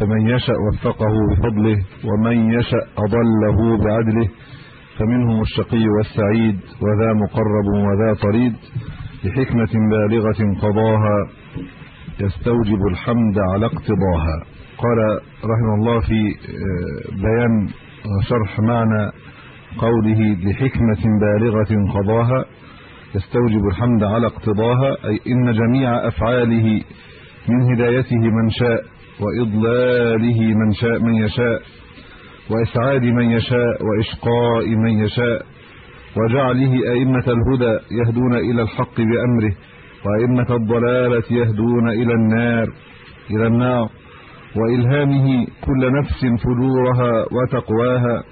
فمن يشأ وفقه بفضله ومن يشأ أضله بعدله فمنهم الشقي والسعيد وذا مقرب وذا طريد لحكمة بالغة قضاها يستوجب الحمد على اقتضاها. قال رحمه الله في بيان وشرح معنى قوله لحكمة بالغة قضاها يستوجب الحمد على اقتضاها أي إن جميع أفعاله من هدايته من شاء وإضلاله من شاء من يشاء وإسعاد من يشاء وإشقاء من يشاء وجعله أئمة الهدى يهدون إلى الحق بأمره وأئمة الضلالة يهدون إلى النار إلى النار وإلهامه كل نفس فجورها وتقواها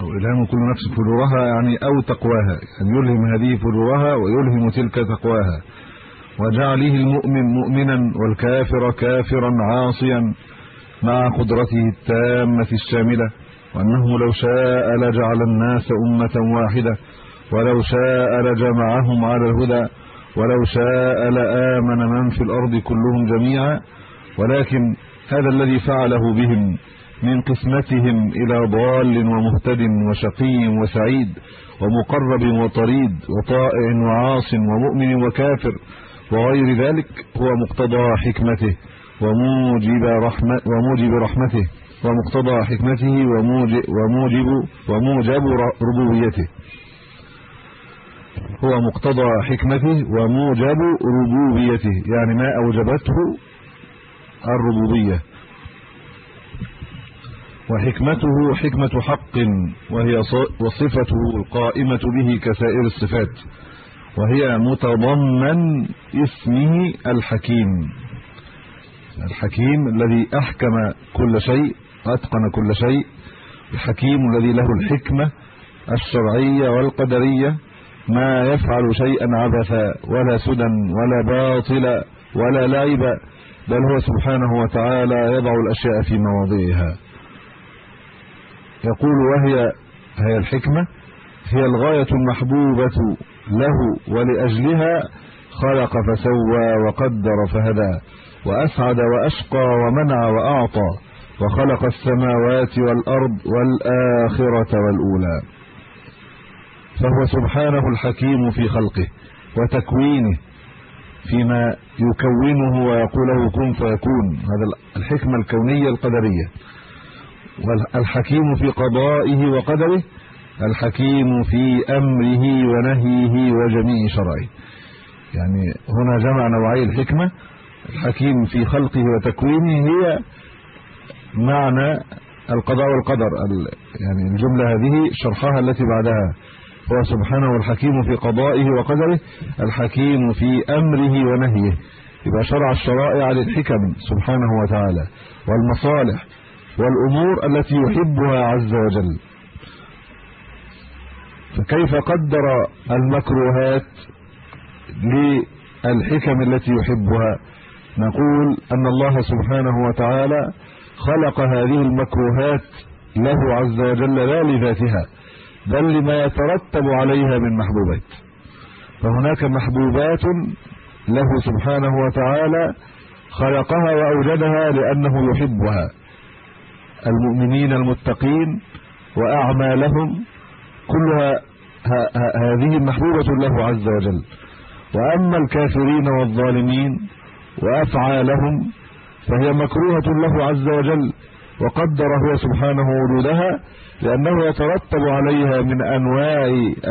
أو إلهام كل نفس فجورها يعني أو تقواها يعني يلهم هذه فجورها ويلهم تلك تقواها. وجعله المؤمن مؤمنا والكافر كافرا عاصيا مع قدرته التامة الشاملة وأنه لو شاء لجعل الناس أمة واحدة ولو شاء لجمعهم على الهدى ولو شاء لآمن من في الأرض كلهم جميعا ولكن هذا الذي فعله بهم من قسمتهم إلى ضال ومهتد وشقي وسعيد ومقرب وطريد وطائع وعاص ومؤمن وكافر وغير ذلك هو مقتضى حكمته وموجب رحمة وموجب رحمته ومقتضى حكمته وموجب وموجب وموجب ربوبيته. هو مقتضى حكمته وموجب ربوبيته يعني ما أوجبته الربوبية. وحكمته حكمة حق وهي وصفته القائمة به كسائر الصفات. وهي متضمن اسمه الحكيم. الحكيم الذي أحكم كل شيء أتقن كل شيء. الحكيم الذي له الحكمة الشرعية والقدرية ما يفعل شيئا عبثا ولا سدى ولا باطلا ولا لعبا بل هو سبحانه وتعالى يضع الأشياء في مواضعها. يقول وهي هي الحكمة هي الغاية المحبوبة له ولأجلها خلق فسوى وقدر فهدى وأسعد وأشقى ومنع وأعطى وخلق السماوات والأرض والآخرة والأولى فهو سبحانه الحكيم في خلقه وتكوينه فيما يكونه ويقول له كن فيكون. هذا الحكمة الكونية القدرية. والحكيم في قضائه وقدره الحكيم في أمره ونهيه وجميع شرعه. يعني هنا جمع نوعي الحكمة. الحكيم في خلقه وتكوينه هي معنى القضاء والقدر. يعني الجملة هذه شرحها التي بعدها. هو سبحانه الحكيم في قضائه وقدره الحكيم في أمره ونهيه. يبقى شرع الشرائع للحكم سبحانه وتعالى والمصالح والأمور التي يحبها عز وجل. فكيف قدر المكروهات للحكم التي يحبها؟ نقول أن الله سبحانه وتعالى خلق هذه المكروهات له عز وجل لا لذاتها بل لما يترتب عليها من محبوبات. فهناك محبوبات له سبحانه وتعالى خلقها وأوجدها لأنه يحبها. المؤمنين المتقين وأعمالهم كلها هذه محبوبة له عز وجل. وأما الكافرين والظالمين وافعالهم فهي مكروهة له عز وجل وقدر هو سبحانه وجودها لأنه يترتب عليها من أنواع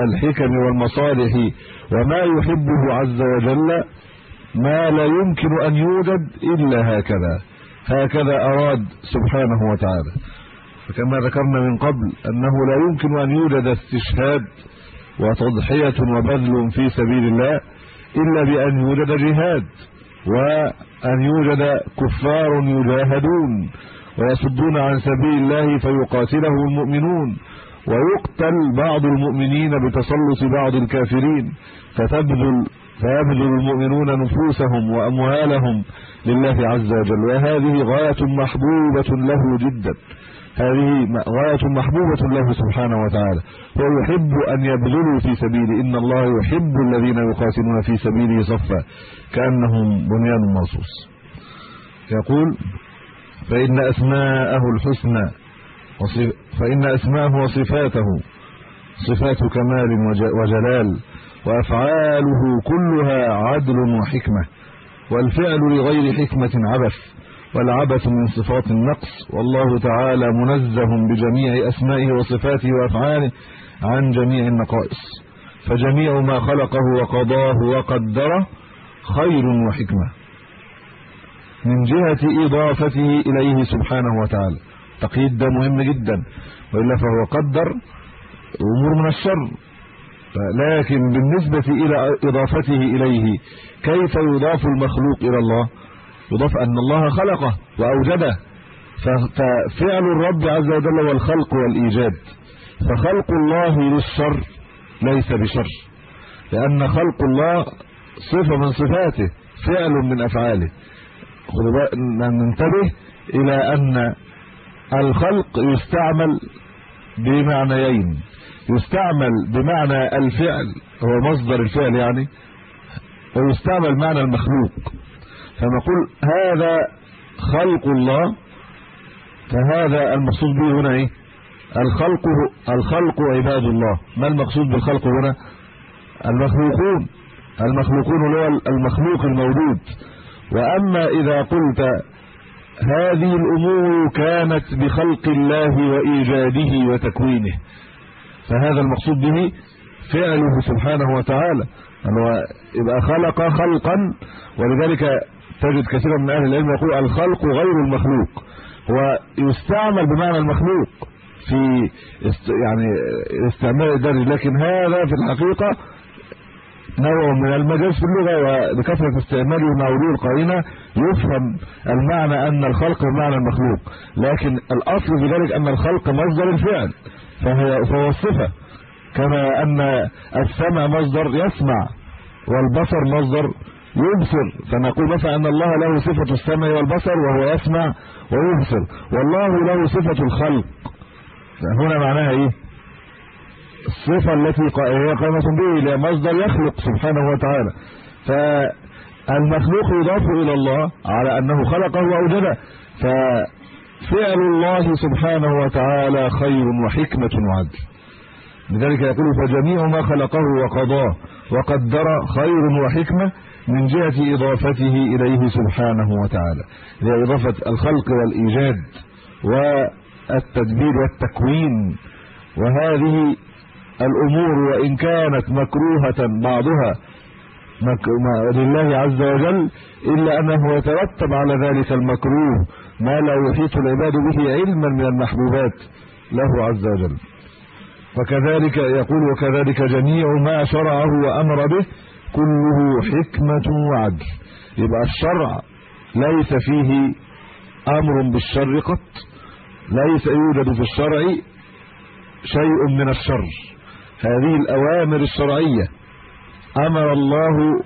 الحكم والمصالح وما يحبه عز وجل ما لا يمكن أن يوجد إلا هكذا. هكذا أراد سبحانه وتعالى. فكما ذكرنا من قبل أنه لا يمكن أن يوجد استشهاد وتضحية وبذل في سبيل الله إلا بأن يوجد جهاد وأن يوجد كفار يجاهدون ويصدون عن سبيل الله فيقاتلهم المؤمنون ويقتل بعض المؤمنين بتسلط بعض الكافرين فتبذل فيبذل المؤمنون نفوسهم وأموالهم لله عز وجل. وهذه غاية محبوبة له جدا. هذه غاية محبوبة له سبحانه وتعالى. هو يحب أن يبذلوا في سبيله إن الله يحب الذين يقاتلون في سبيله صفا كأنهم بنيان مرصوص. يقول فإن أسماءه الحسنى فإن أسماءه وصفاته صفات كمال وجلال وأفعاله كلها عدل وحكمة والفعل لغير حكمة عبث. والعبث من صفات النقص. والله تعالى منزه بجميع أسمائه وصفاته وأفعاله عن جميع النقائص. فجميع ما خلقه وقضاه وقدره خير وحكمة. من جهة إضافته إليه سبحانه وتعالى. تقييد ده مهم جدا. وإلا فهو قدر امور من الشر. لكن بالنسبة إلى إضافته إليه كيف يضاف المخلوق إلى الله؟ يضاف أن الله خلقه وأوجده. ففعل الرب عز وجل هو الخلق والإيجاد. فخلق الله للشر ليس بشر. لأن خلق الله صفة من صفاته فعل من أفعاله. ننتبه إلى أن الخلق يستعمل بمعنيين. يستعمل بمعنى الفعل هو مصدر الفعل يعني ويستعمل معنى المخلوق. فنقول هذا خلق الله فهذا المقصود به هنا إيه؟ الخلق الخلق عباد الله. ما المقصود بالخلق هنا؟ المخلوقون. المخلوقون هو المخلوق الموجود. وأما إذا قلت هذه الأمور كانت بخلق الله وإيجاده وتكوينه فهذا المقصود به فعله سبحانه وتعالى. أنه يبقى خلق خلقا ولذلك تجد كثيرا من أهل العلم يقول الخلق غير المخلوق هو يستعمل بمعنى المخلوق في يعني استعمال الدرج لكن هذا في الحقيقة نوع من المجاز في اللغة وبكثرة استعماله مع ورود القرينة يفهم المعنى أن الخلق بمعنى المخلوق لكن الأصل في ذلك أن الخلق مصدر الفعل فهو فهو الصفة كما أن السمع مصدر يسمع والبصر مصدر يبصر. فنقول مثلا أن الله له صفة السمع والبصر وهو يسمع ويبصر. والله له صفة الخلق. هنا معناها إيه؟ الصفة التي هي قائمة به إلى مصدر يخلق سبحانه وتعالى. فالمخلوق يضاف إلى الله على أنه خلقه وأوجده. ففعل الله سبحانه وتعالى خير وحكمة وعدل. لذلك يقول فجميع ما خلقه وقضاه. وقدر خير وحكمة من جهة إضافته إليه سبحانه وتعالى. هي إضافة الخلق والإيجاد والتدبير والتكوين. وهذه الأمور وإن كانت مكروهة بعضها لله عز وجل إلا أنه يترتب على ذلك المكروه ما لا يحيط العباد به علما من المحبوبات له عز وجل. وكذلك يقول وكذلك جميع ما شرعه وأمر به كله حكمة وعدل. يبقى الشرع ليس فيه أمر بالشر قط ليس يوجد في الشرع شيء من الشر. هذه الأوامر الشرعية. أمر الله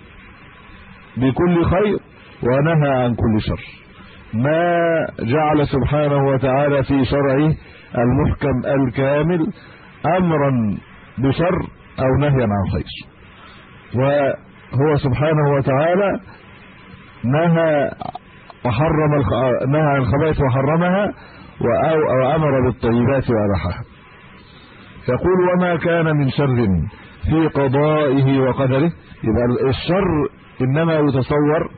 بكل خير ونهى عن كل شر. ما جعل سبحانه وتعالى في شرعه المحكم الكامل أمرا بشر أو نهيا عن خير وهو سبحانه وتعالى نهى وحرم. نهى عن الخبائث وحرمها أو أمر بالطيبات وأباحها. يقول وما كان من شر في قضائه وقدره. يبقى الشر إنما يتصور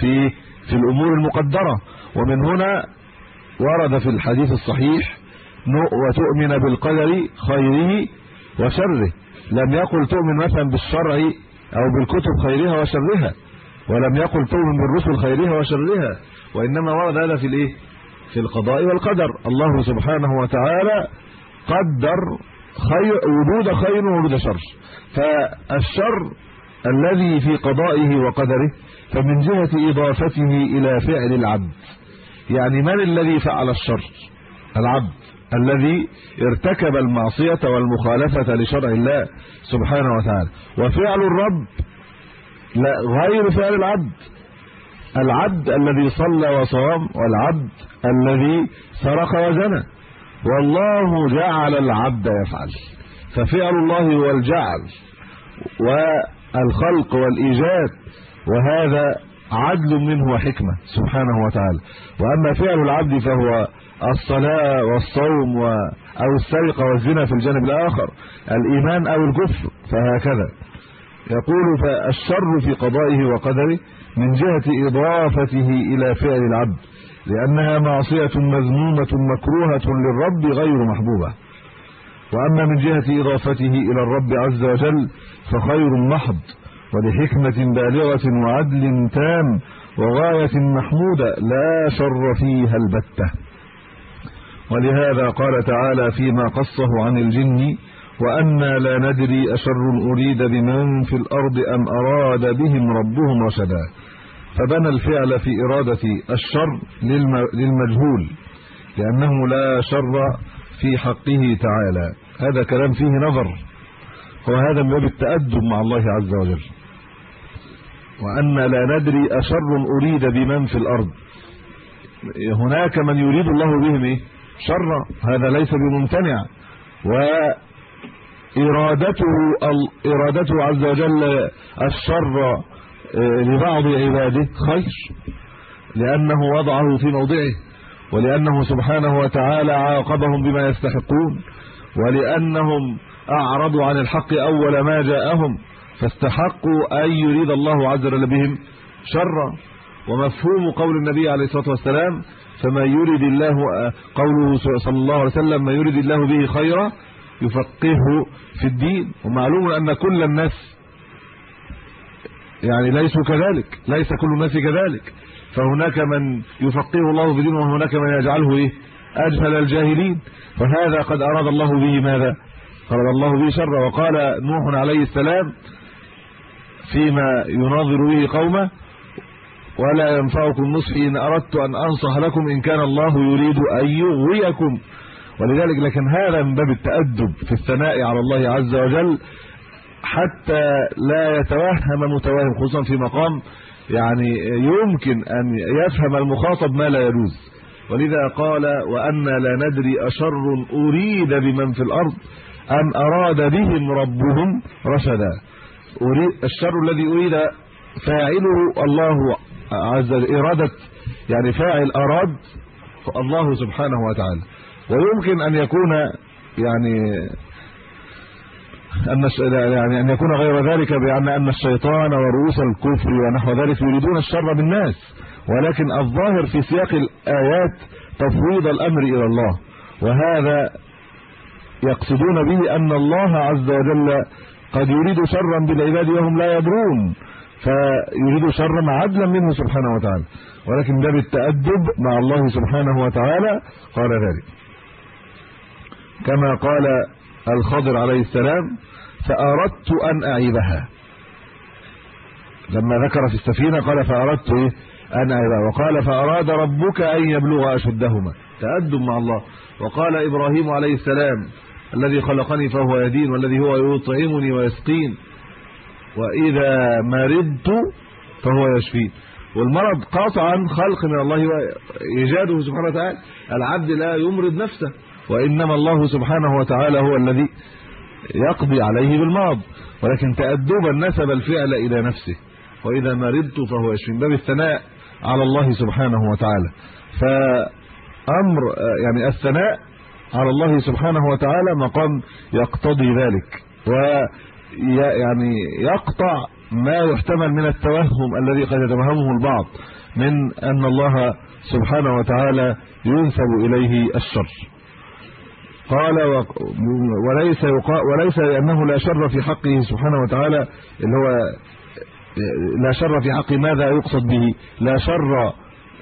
في في الأمور المقدرة. ومن هنا ورد في الحديث الصحيح وتؤمن بالقدر خيره وشره. لم يقل تؤمن مثلا بالشرع أو بالكتب خيرها وشرها ولم يقل تؤمن بالرسل خيرها وشرها وإنما ورد هذا في الإيه؟ في القضاء والقدر. الله سبحانه وتعالى قدر خير وجود خير ووجود شر. فالشر الذي في قضائه وقدره فمن جهة إضافته إلى فعل العبد. يعني من الذي فعل الشر؟ العبد. الذي ارتكب المعصية والمخالفة لشرع الله سبحانه وتعالى. وفعل الرب لا غير فعل العبد. العبد الذي صلى وصام والعبد الذي سرق وزنى. والله جعل العبد يفعل. ففعل الله هو الجعل والخلق والإيجاد وهذا عدل منه وحكمة سبحانه وتعالى. وأما فعل العبد فهو الصلاة والصوم و أو السرقة والزنا في الجانب الآخر الإيمان أو الكفر فهكذا. يقول فالشر في قضائه وقدره من جهة إضافته إلى فعل العبد لأنها معصية مذمومة مكروهة للرب غير محبوبة. وأما من جهة إضافته إلى الرب عز وجل فخير محض ولحكمة بالغة وعدل تام وغاية محمودة لا شر فيها البتة. ولهذا قال تعالى فيما قصه عن الجن وأنا لا ندري أشر أريد بمن في الأرض أم أراد بهم ربهم رشدا. فبنى الفعل في إرادة الشر للمجهول لأنه لا شر في حقه تعالى. هذا كلام فيه نظر وهذا من باب التأدب مع الله عز وجل. وأن لا ندري أشر أريد بمن في الأرض. هناك من يريد الله بهم إيه؟ شر هذا ليس بممتنع. وإرادته إرادته عز وجل الشر لبعض عباده خير. لأنه وضعه في موضعه ولأنه سبحانه وتعالى عاقبهم بما يستحقون ولأنهم أعرضوا عن الحق أول ما جاءهم فاستحقوا أن يريد الله عز وجل بهم شرا. ومفهوم قول النبي عليه الصلاة والسلام فما يريد الله قوله صلى الله عليه وسلم ما يريد الله به خيرا يفقهه في الدين. ومعلوم أن كل الناس يعني ليسوا كذلك ليس كل الناس كذلك. فهناك من يفقهه الله في دينه وهناك من يجعله إيه؟ أجهل الجاهلين. فهذا قد أراد الله به ماذا؟ أراد الله به شر وقال نوح عليه السلام فيما يناظر به قومه ولا ينفعكم نصحي إن أردت أن أنصح لكم إن كان الله يريد أن يغويكم. ولذلك لكن هذا من باب التأدب في الثناء على الله عز وجل حتى لا يتوهم متوهم خصوصا في مقام يعني يمكن أن يفهم المخاطب ما لا يجوز. ولذا قال وأن لا ندري أشر أريد بمن في الأرض أم أراد بهم ربهم رشدا. الشر الذي أريد فاعله الله عز اراده يعني فاعل أراد الله سبحانه وتعالى. ويمكن أن يكون يعني أن يعني أن يكون غير ذلك بأن أن الشيطان ورؤوس الكفر ونحو ذلك يريدون الشر بالناس ولكن الظاهر في سياق الآيات تفويض الأمر إلى الله. وهذا يقصدون به أن الله عز وجل قد يريد شرا بالعباد وهم لا يدرون. فيريد شرا عدلا منه سبحانه وتعالى. ولكن ده بالتادب مع الله سبحانه وتعالى قال ذلك. كما قال الخضر عليه السلام فأردت أن أعيبها. لما ذكر في السفينة قال فأردت إيه؟ أن أعيبها. وقال فأراد ربك أن يبلغ أشدهما. تأدب مع الله. وقال إبراهيم عليه السلام الذي خلقني فهو يدين والذي هو يطعمني ويسقين. وإذا مرضت فهو يشفين والمرض قطعا خلق من الله وإيجاده سبحانه وتعالى. العبد لا يمرض نفسه وإنما الله سبحانه وتعالى هو الذي يقضي عليه بالمرض. ولكن تادبا نسب الفعل إلى نفسه. وإذا مرضت فهو يشفي. باب الثناء على الله سبحانه وتعالى. فأمر يعني الثناء على الله سبحانه وتعالى مقام يقتضي ذلك. ويعني يقطع ما يحتمل من التوهم الذي قد يتوهمه البعض من أن الله سبحانه وتعالى ينسب إليه الشر. قال وليس وليس لأنه لا شر في حقه سبحانه وتعالى اللي هو لا شر في حق ماذا يقصد به؟ لا شر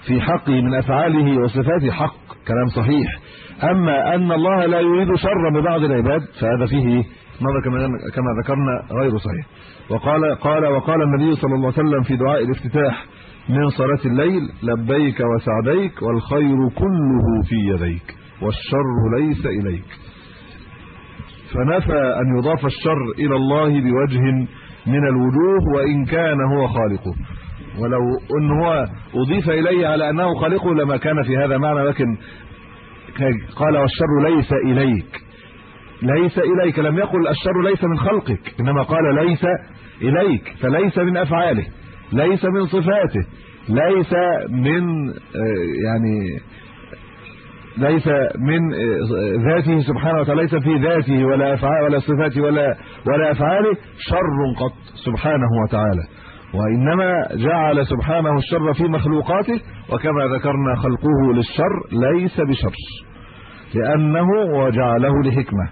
في حقه من أفعاله وصفاته حق كلام صحيح. أما أن الله لا يريد شر ببعض العباد فهذا فيه ماذا كما كما ذكرنا غير صحيح. وقال قال وقال النبي صلى الله عليه وسلم في دعاء الافتتاح من صلاة الليل لبيك وسعديك والخير كله في يديك والشر ليس إليك. فنفى أن يضاف الشر إلى الله بوجه من الوجوه وإن كان هو خالقه. ولو إن هو أضيف إليه على أنه خالقه لما كان في هذا معنى لكن قال والشر ليس إليك. ليس إليك لم يقل الشر ليس من خلقك إنما قال ليس إليك فليس من أفعاله ليس من صفاته ليس من يعني ليس من ذاته سبحانه وتعالى ليس في ذاته ولا افعال ولا صفاته ولا ولا أفعاله شر قط سبحانه وتعالى. وإنما جعل سبحانه الشر في مخلوقاته وكما ذكرنا خلقه للشر ليس بشر لأنه وجعله لحكمة.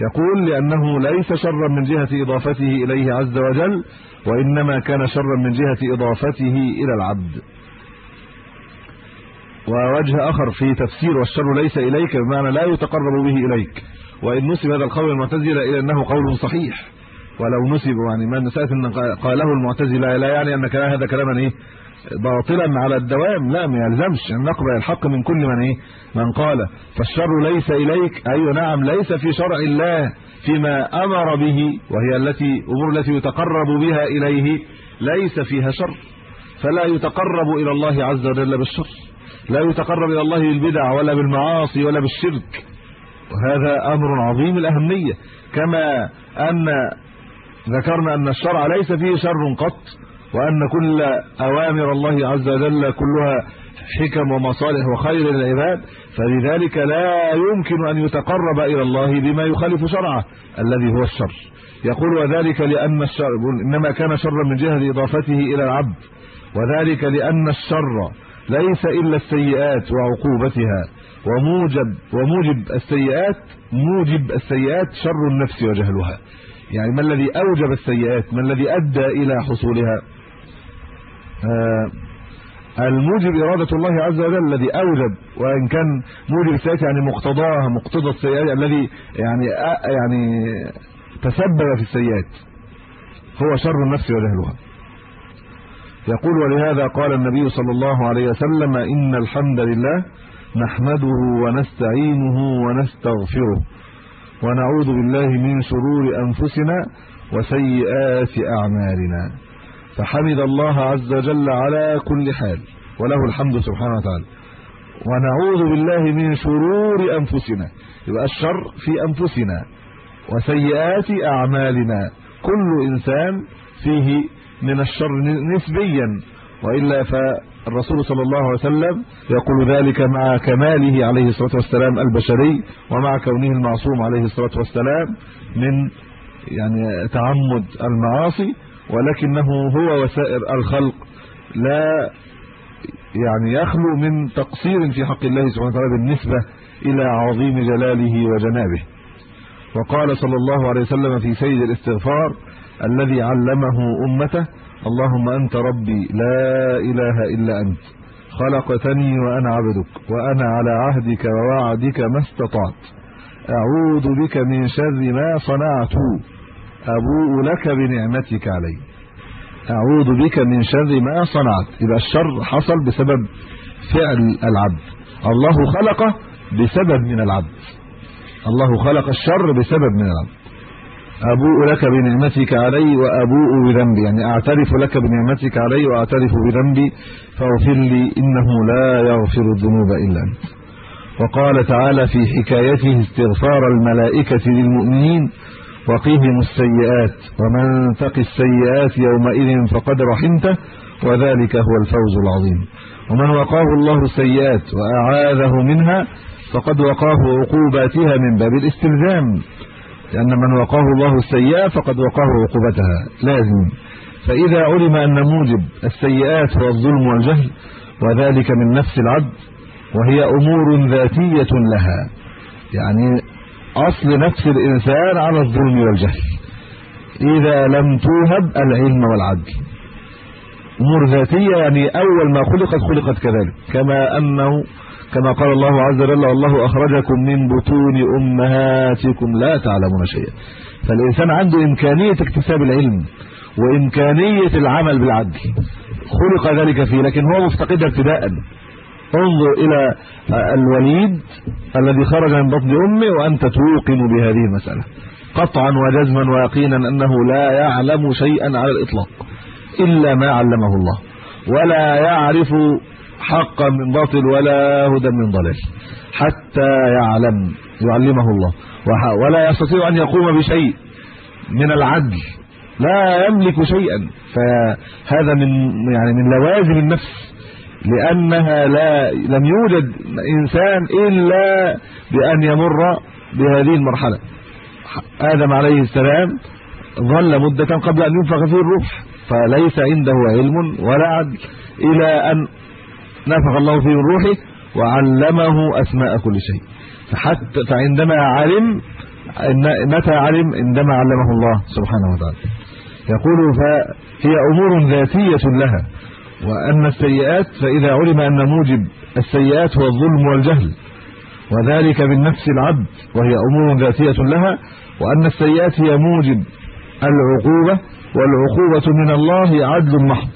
يقول لأنه ليس شرا من جهة إضافته إليه عز وجل وإنما كان شرا من جهة إضافته إلى العبد. ووجه آخر في تفسير والشر ليس إليك بمعنى لا يتقرب به إليك. وإن نسب هذا القول المعتزلة إلى أنه قول صحيح. ولو نسب يعني ما نسأت أن قاله المعتزلة لا يعني أن كلام هذا كلاما إيه؟ باطلا على الدوام. لا ما يلزمش. ان نقبل الحق من كل من إيه؟ من قال. فالشر ليس إليك. أي أيوة نعم ليس في شرع الله فيما أمر به وهي التي امور التي يتقرب بها إليه ليس فيها شر. فلا يتقرب إلى الله عز وجل بالشر. لا يتقرب إلى الله بالبدع ولا بالمعاصي ولا بالشرك. وهذا أمر عظيم الأهمية. كما أن ذكرنا أن الشرع ليس فيه شر قط. وأن كل أوامر الله عز وجل كلها حكم ومصالح وخير للعباد فلذلك لا يمكن أن يتقرب إلى الله بما يخالف شرعه الذي هو الشر. يقول وذلك لأن الشر إنما كان شرا من جهة إضافته إلى العبد وذلك لأن الشر ليس إلا السيئات وعقوبتها. وموجب وموجب السيئات موجب السيئات شر النفس وجهلها. يعني ما الذي أوجب السيئات ما الذي أدى إلى حصولها؟ الموجب إرادة الله عز وجل الذي أوجب وإن كان موجب السيئات يعني مقتضاها مقتضى السيئات الذي يعني يعني تسبب في السيئات هو شر النفس وجهلها. يقول ولهذا قال النبي صلى الله عليه وسلم إن الحمد لله نحمده ونستعينه ونستغفره ونعوذ بالله من شرور أنفسنا وسيئات أعمالنا. فحمد الله عز وجل على كل حال وله الحمد سبحانه وتعالى. ونعوذ بالله من شرور أنفسنا يبقى الشر في أنفسنا وسيئات أعمالنا. كل إنسان فيه من الشر نسبيا وإلا فالرسول صلى الله عليه وسلم يقول ذلك مع كماله عليه الصلاة والسلام البشري ومع كونه المعصوم عليه الصلاة والسلام من يعني تعمد المعاصي ولكنه هو وسائر الخلق لا يعني يخلو من تقصير في حق الله سبحانه وتعالى بالنسبة إلى عظيم جلاله وجنابه. وقال صلى الله عليه وسلم في سيد الاستغفار الذي علمه أمته اللهم أنت ربي لا إله إلا أنت خلقتني وأنا عبدك وأنا على عهدك ووعدك ما استطعت أعوذ بك من شر ما صنعت أبوء لك بنعمتك علي. أعوذ بك من شر ما صنعت. يبقى الشر حصل بسبب فعل العبد. الله خلقه بسبب من العبد. الله خلق الشر بسبب من العبد. أبوء لك بنعمتك علي وأبوء بذنبي. يعني أعترف لك بنعمتك علي وأعترف بذنبي. فاغفر لي إنه لا يغفر الذنوب إلا أنت. وقال تعالى في حكايته استغفار الملائكة للمؤمنين وقيهم السيئات ومن تق السيئات يومئذ فقد رحمته وذلك هو الفوز العظيم. ومن وقاه الله السيئات وأعاذه منها فقد وقاه عقوباتها من باب الاستلزام. لأن من وقاه الله السيئة فقد وقاه عقوبتها. لازم. فإذا علم أن موجب السيئات هو الظلم والجهل وذلك من نفس العبد وهي أمور ذاتية لها. يعني أصل نفس الإنسان على الظلم والجهل. إذا لم توهب العلم والعدل. امور ذاتيه يعني أول ما خلقت خلقت كذلك. كما أنه كما قال الله عز وجل والله أخرجكم من بطون أمهاتكم لا تعلمون شيئا. فالإنسان عنده إمكانية اكتساب العلم وإمكانية العمل بالعدل. خلق ذلك فيه لكن هو مفتقد ابتداء. انظر إلى الوليد الذي خرج من بطن أمه وأنت توقن بهذه المسألة. قطعا وجزما ويقينا أنه لا يعلم شيئا على الإطلاق إلا ما علمه الله. ولا يعرف حقا من باطل ولا هدى من ضلال حتى يعلم يعلمه الله. ولا يستطيع أن يقوم بشيء من العدل لا يملك شيئا. فهذا من يعني من لوازم النفس. لأنها لا لم يوجد إنسان إلا بأن يمر بهذه المرحلة. آدم عليه السلام ظل مدة قبل أن ينفخ فيه الروح فليس عنده علم ولا عدل إلى أن نفخ الله فيه روحه وعلمه أسماء كل شيء. فحتى فعندما علم متى علم؟ عندما علمه الله سبحانه وتعالى. يقول فهي أمور ذاتية لها. وان السيئات فإذا علم أن موجب السيئات هو الظلم والجهل وذلك بالنفس العبد وهي أمور ذاتية لها وأن السيئات هي موجب العقوبة والعقوبة من الله عدل محض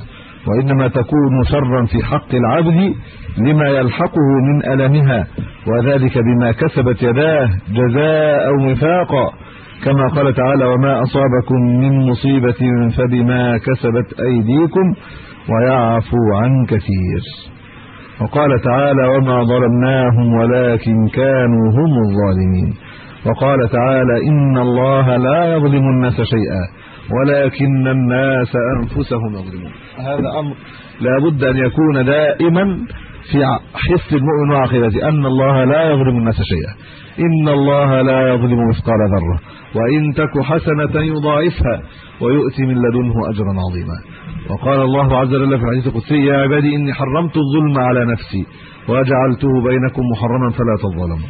وإنما تكون شرا في حق العبد لما يلحقه من ألمها وذلك بما كسبت يداه جزاء وفاقا كما قال تعالى وما أصابكم من مصيبة فبما كسبت أيديكم ويعفو عن كثير. وقال تعالى وما ظلمناهم ولكن كانوا هم الظالمين. وقال تعالى ان الله لا يظلم الناس شيئا ولكن الناس انفسهم يظلمون. هذا أمر لا بد أن يكون دائما في حس المؤمن وعقيدته أن الله لا يظلم الناس شيئا. ان الله لا يظلم مثقال ذره. وان تك حسنه يضاعفها ويؤتي من لدنه اجرا عظيما. وقال الله عز وجل في الحديث القدسي يا عبادي إني حرمت الظلم على نفسي وجعلته بينكم محرما فلا تظلموا.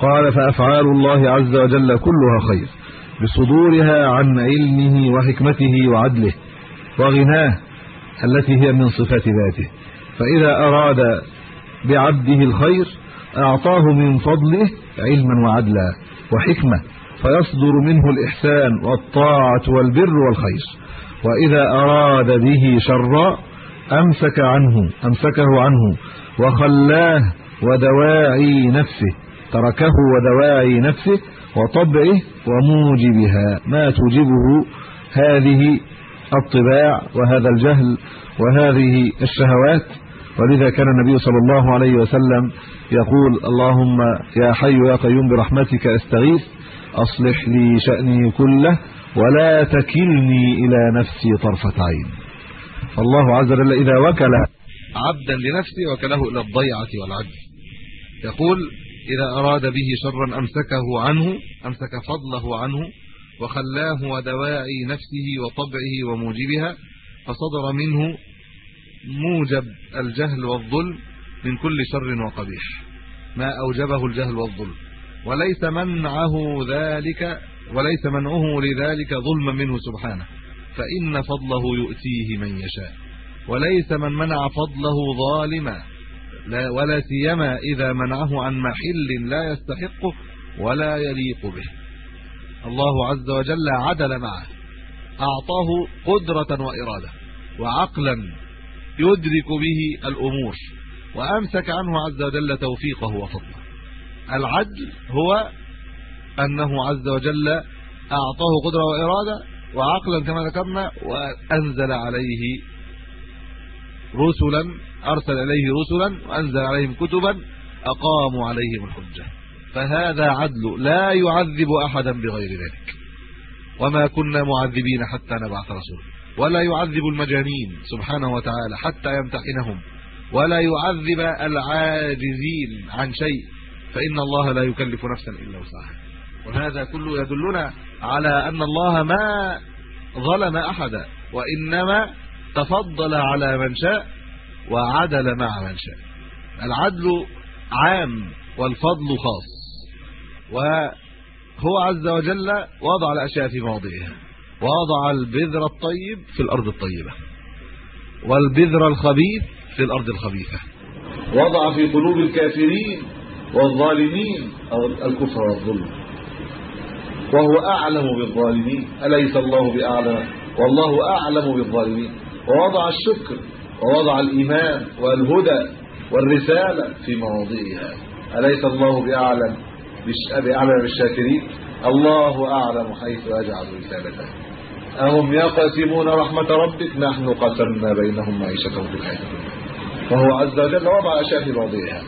قال فأفعال الله عز وجل كلها خير بصدورها عن علمه وحكمته وعدله وغناه التي هي من صفات ذاته. فإذا أراد بعبده الخير أعطاه من فضله علما وعدلا وحكمة فيصدر منه الإحسان والطاعة والبر والخير. وإذا أراد به شرا أمسك عنه أمسكه عنه وخلاه ودواعي نفسه تركه ودواعي نفسه وطبعه وموجبها ما توجبه هذه الطباع وهذا الجهل وهذه الشهوات. ولذا كان النبي صلى الله عليه وسلم يقول اللهم يا حي يا قيوم برحمتك أستغيث أصلح لي شأني كله ولا تكلني إلى نفسي طرفة عين الله عز وجل إذا وكل عبدا لنفسه وكله إلى الضيعة والعجز. يقول إذا أراد به شرا أمسكه عنه أمسك فضله عنه وخلاه ودواعي نفسه وطبعه وموجبها فصدر منه موجب الجهل والظلم من كل شر وقبيح. ما أوجبه الجهل والظلم. وليس منعه ذلك وليس منعه لذلك ظلما منه سبحانه فإن فضله يؤتيه من يشاء. وليس من منع فضله ظالما لا ولا سيما إذا منعه عن محل لا يستحقه ولا يليق به. الله عز وجل عدل معه أعطاه قدرة وإرادة وعقلا يدرك به الأمور وأمسك عنه عز وجل توفيقه وفضله. العدل هو أنه عز وجل أعطاه قدرة وإرادة وعقلا كما ذكرنا وأنزل عليه رسلا أرسل إليه رسلا وأنزل عليهم كتبا أقاموا عليهم الحجة. فهذا عدل لا يعذب أحدا بغير ذلك. وما كنا معذبين حتى نبعث رسولا ولا يعذب المجانين سبحانه وتعالى حتى يمتحنهم. ولا يعذب العاجزين عن شيء. فإن الله لا يكلف نفسا إلا وسعها. وهذا كله يدلنا على أن الله ما ظلم أحدا وإنما تفضل على من شاء وعدل مع من شاء. العدل عام والفضل خاص وهو عز وجل وضع الأشياء في مواضعها وضع البذر الطيب في الأرض الطيبة والبذر الخبيث في الأرض الخبيثة. وضع في قلوب الكافرين والظالمين الكفر والظلم. وهو أعلم بالظالمين. أليس الله بأعلم؟ والله أعلم بالظالمين. ووضع الشكر ووضع الإيمان والهدى والرسالة في مواضعها أليس الله بأعلم؟ بأعلم بالشاكرين. الله أعلم حيث يجعل رسالته. أهم يقسمون رحمة ربك؟ نحن قسمنا بينهم معيشتهم في الحياة فهو عز وجل وضع أشياء في مواضعها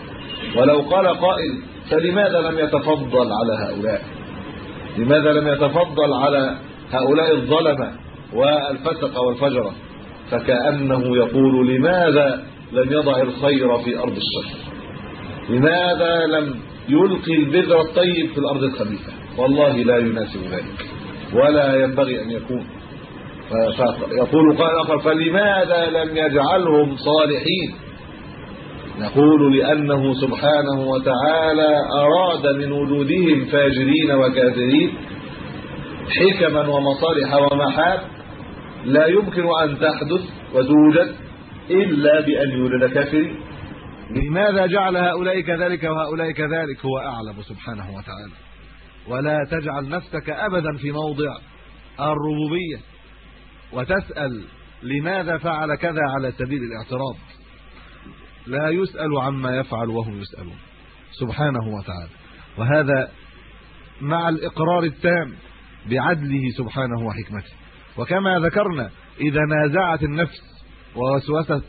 ولو قال قائل فلماذا لم يتفضل على هؤلاء؟ لماذا لم يتفضل على هؤلاء الظلمة والفسق والفجرة؟ فكأنه يقول لماذا لم يضع الخير في أرض الشر لماذا لم يلقي البذر الطيب في الأرض الخبيثة؟ والله لا يناسب ذلك ولا ينبغي أن يكون. فيقول قال آخر فلماذا لم يجعلهم صالحين؟ نقول لأنه سبحانه وتعالى أراد من وجودهم فاجرين وكافرين حكما ومصالح ومحاب لا يمكن أن تحدث وتوجد إلا بأن يولد كافرين. لماذا جعل هؤلاء كذلك وهؤلاء كذلك؟ هو أعلم سبحانه وتعالى. ولا تجعل نفسك أبدا في موضع الربوبية. وتسأل لماذا فعل كذا على سبيل الاعتراض. لا يسأل عما يفعل وهم يسألون. سبحانه وتعالى. وهذا مع الإقرار التام بعدله سبحانه وحكمته. وكما ذكرنا إذا نازعت النفس ووسوست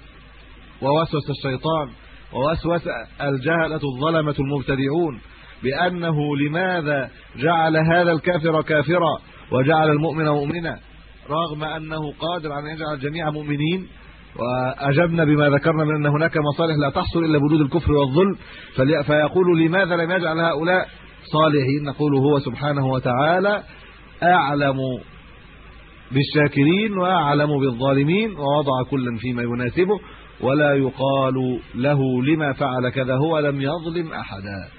ووسوس الشيطان ووسوس الجهلة الظلمة المبتدعون بأنه لماذا جعل هذا الكافر كافرا وجعل المؤمن مؤمنا رغم أنه قادر على أن يجعل الجميع مؤمنين وأجبنا بما ذكرنا من أن هناك مصالح لا تحصل إلا بوجود الكفر والظلم فيقول لماذا لم يجعل هؤلاء صالحين؟ نقول هو سبحانه وتعالى أعلم بالشاكرين وأعلم بالظالمين ووضع كلا فيما يناسبه ولا يقال له لما فعل كذا هو لم يظلم احدا.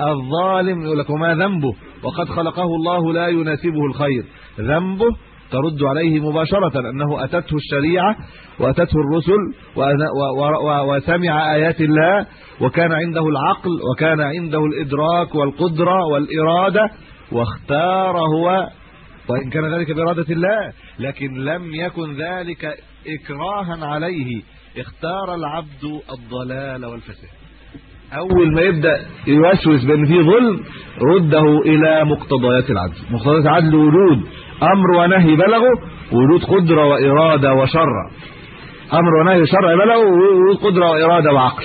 الظالم يقول لك وما ذنبه؟ وقد خلقه الله لا يناسبه الخير. ذنبه ترد عليه مباشرة أنه أتته الشريعة وأتته الرسل وسمع آيات الله وكان عنده العقل وكان عنده الإدراك والقدرة والإرادة واختار هو وإن كان ذلك بإرادة الله لكن لم يكن ذلك إكراها عليه. اختار العبد الضلال والفساد. أول ما يبدأ يوسوس بأن في ظلم رده إلى مقتضيات العدل. مقتضيات العدل وجود. أمر ونهي بلغه وجود قدرة وإرادة وشرع أمر ونهي شرع بلغه وجود قدرة وإرادة وعقل.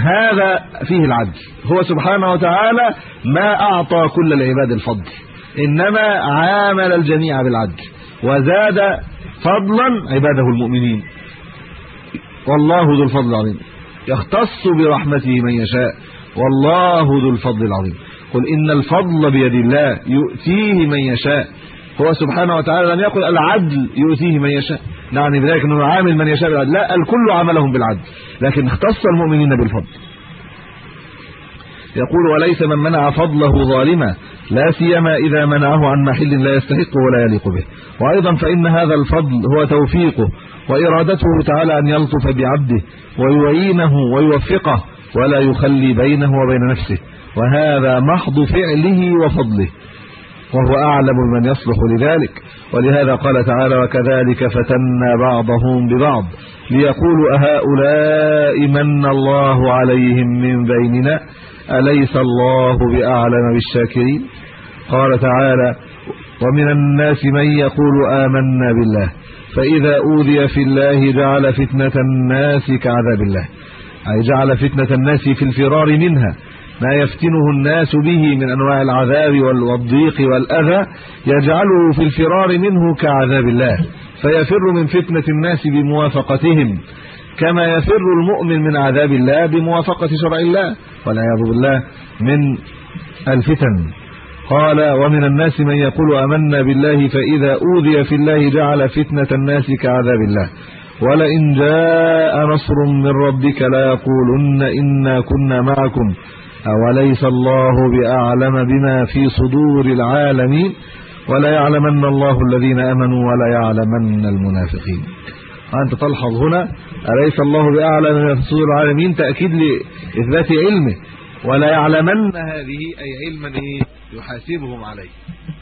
هذا فيه العدل. هو سبحانه وتعالى ما أعطى كل العباد الفضل إنما عامل الجميع بالعدل وزاد فضلا عباده المؤمنين. والله ذو الفضل العظيم. يختص برحمته من يشاء. والله ذو الفضل العظيم. قل إن الفضل بيد الله يؤتيه من يشاء. هو سبحانه وتعالى لم يقل العدل يؤتيه من يشاء. نعني بذلك إنه عامل من يشاء بالعدل. لا الكل عملهم بالعدل. لكن اختص المؤمنين بالفضل. يقول وليس من منع فضله ظالما لا سيما إذا منعه عن محل لا يستحق ولا يليق به. وأيضا فإن هذا الفضل هو توفيقه وإرادته تعالى أن يلطف بعبده ويعينه ويوفقه ولا يخلي بينه وبين نفسه. وهذا محض فعله وفضله. وهو أعلم من يصلح لذلك. ولهذا قال تعالى وكذلك فتنا بعضهم ببعض ليقولوا أهؤلاء من الله عليهم من بيننا؟ أليس الله بأعلم بالشاكرين؟ قال تعالى ومن الناس من يقول آمنا بالله فإذا أوذي في الله جعل فتنة الناس كعذاب الله. أي جعل فتنة الناس في الفرار منها. ما يفتنه الناس به من أنواع العذاب والضيق والأذى يجعله في الفرار منه كعذاب الله. فيفر من فتنة الناس بموافقتهم كما يفر المؤمن من عذاب الله بموافقة شرع الله والعياذ بالله من الفتن. قال ومن الناس من يقول آمنا بالله فإذا أوذي في الله جعل فتنة الناس كعذاب الله. ولئن جاء نصر من ربك لا يقولن إنا كنا معكم. أوليس الله بأعلم بما في صدور العالمين ولا يعلمن الله الذين آمنوا ولا يعلمن المنافقين. أنت تلحظ هنا أليس الله بأعلم بما في صدور العالمين تأكيد لإثبات علمه. ولا يعلمن هذه أي علما إيه يحاسبهم عليه.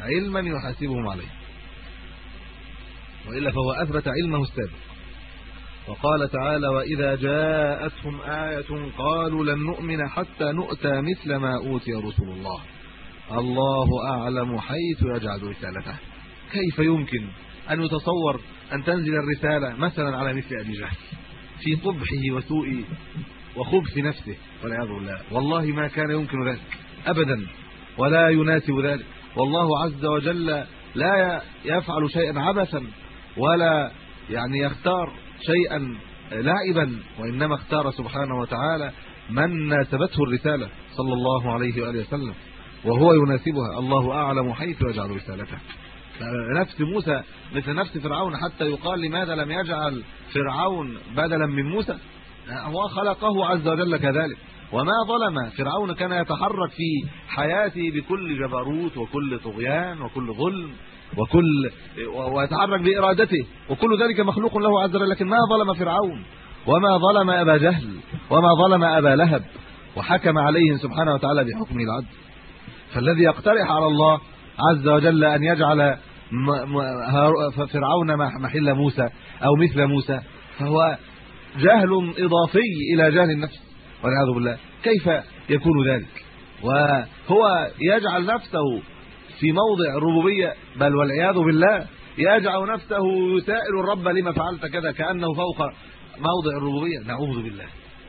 علما يحاسبهم عليه. وإلا فهو أثبت علمه السابق. وقال تعالى وإذا جاءتهم آية قالوا لن نؤمن حتى نؤتى مثل ما أوتي رسل الله. الله أعلم حيث يجعل رسالته. كيف يمكن أن يتصور أن تنزل الرسالة مثلا على مثل أبي جهل في قبحه وسوء وخبث نفسه؟ والعياذ بالله. والله ما كان يمكن ذلك ابدا ولا يناسب ذلك. والله عز وجل لا يفعل شيئا عبثا ولا يعني يختار شيئا لاعبا وإنما اختار سبحانه وتعالى من ناسبته الرسالة صلى الله عليه وآله وسلم وهو يناسبها. الله أعلم حيث يجعل رسالته. نفس موسى مثل نفس فرعون حتى يقال لماذا لم يجعل فرعون بدلا من موسى؟ هو خلقه عز وجل كذلك. وما ظلم فرعون كان يتحرك في حياته بكل جبروت وكل طغيان وكل ظلم. وكل ويتحرك بإرادته وكل ذلك مخلوق له عز وجل لكن ما ظلم فرعون وما ظلم أبا جهل وما ظلم أبا لهب وحكم عليهم سبحانه وتعالى بحكمه العدل. فالذي يقترح على الله عز وجل أن يجعل فرعون محل موسى أو مثل موسى فهو جهل إضافي إلى جهل النفس. والعياذ بالله كيف يكون ذلك؟ وهو يجعل نفسه في موضع الربوبية بل والعياذ بالله يجعل نفسه يسائل الرب لما فعلت كذا كأنه فوق موضع الربوبية. نعوذ بالله.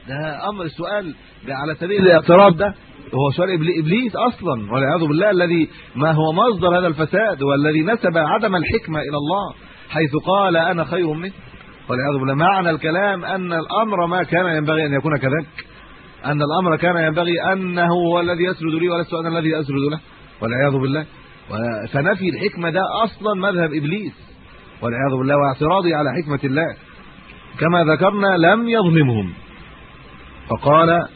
ده أمر السؤال على سبيل الاعتراض ده. هو سؤال إبليس أصلا والعياذ بالله الذي ما هو مصدر هذا الفساد والذي نسب عدم الحكمة إلى الله حيث قال أنا خير منه. والعياذ بالله معنى الكلام أن الأمر ما كان ينبغي أن يكون كذلك. أن الأمر كان ينبغي أنه هو الذي يسجد لي ولست أنا الذي أسجد له. والعياذ بالله. فنفي الحكمة ده أصلا مذهب إبليس. والعياذ بالله واعتراضي على حكمة الله. كما ذكرنا لم يظلمهم. فقال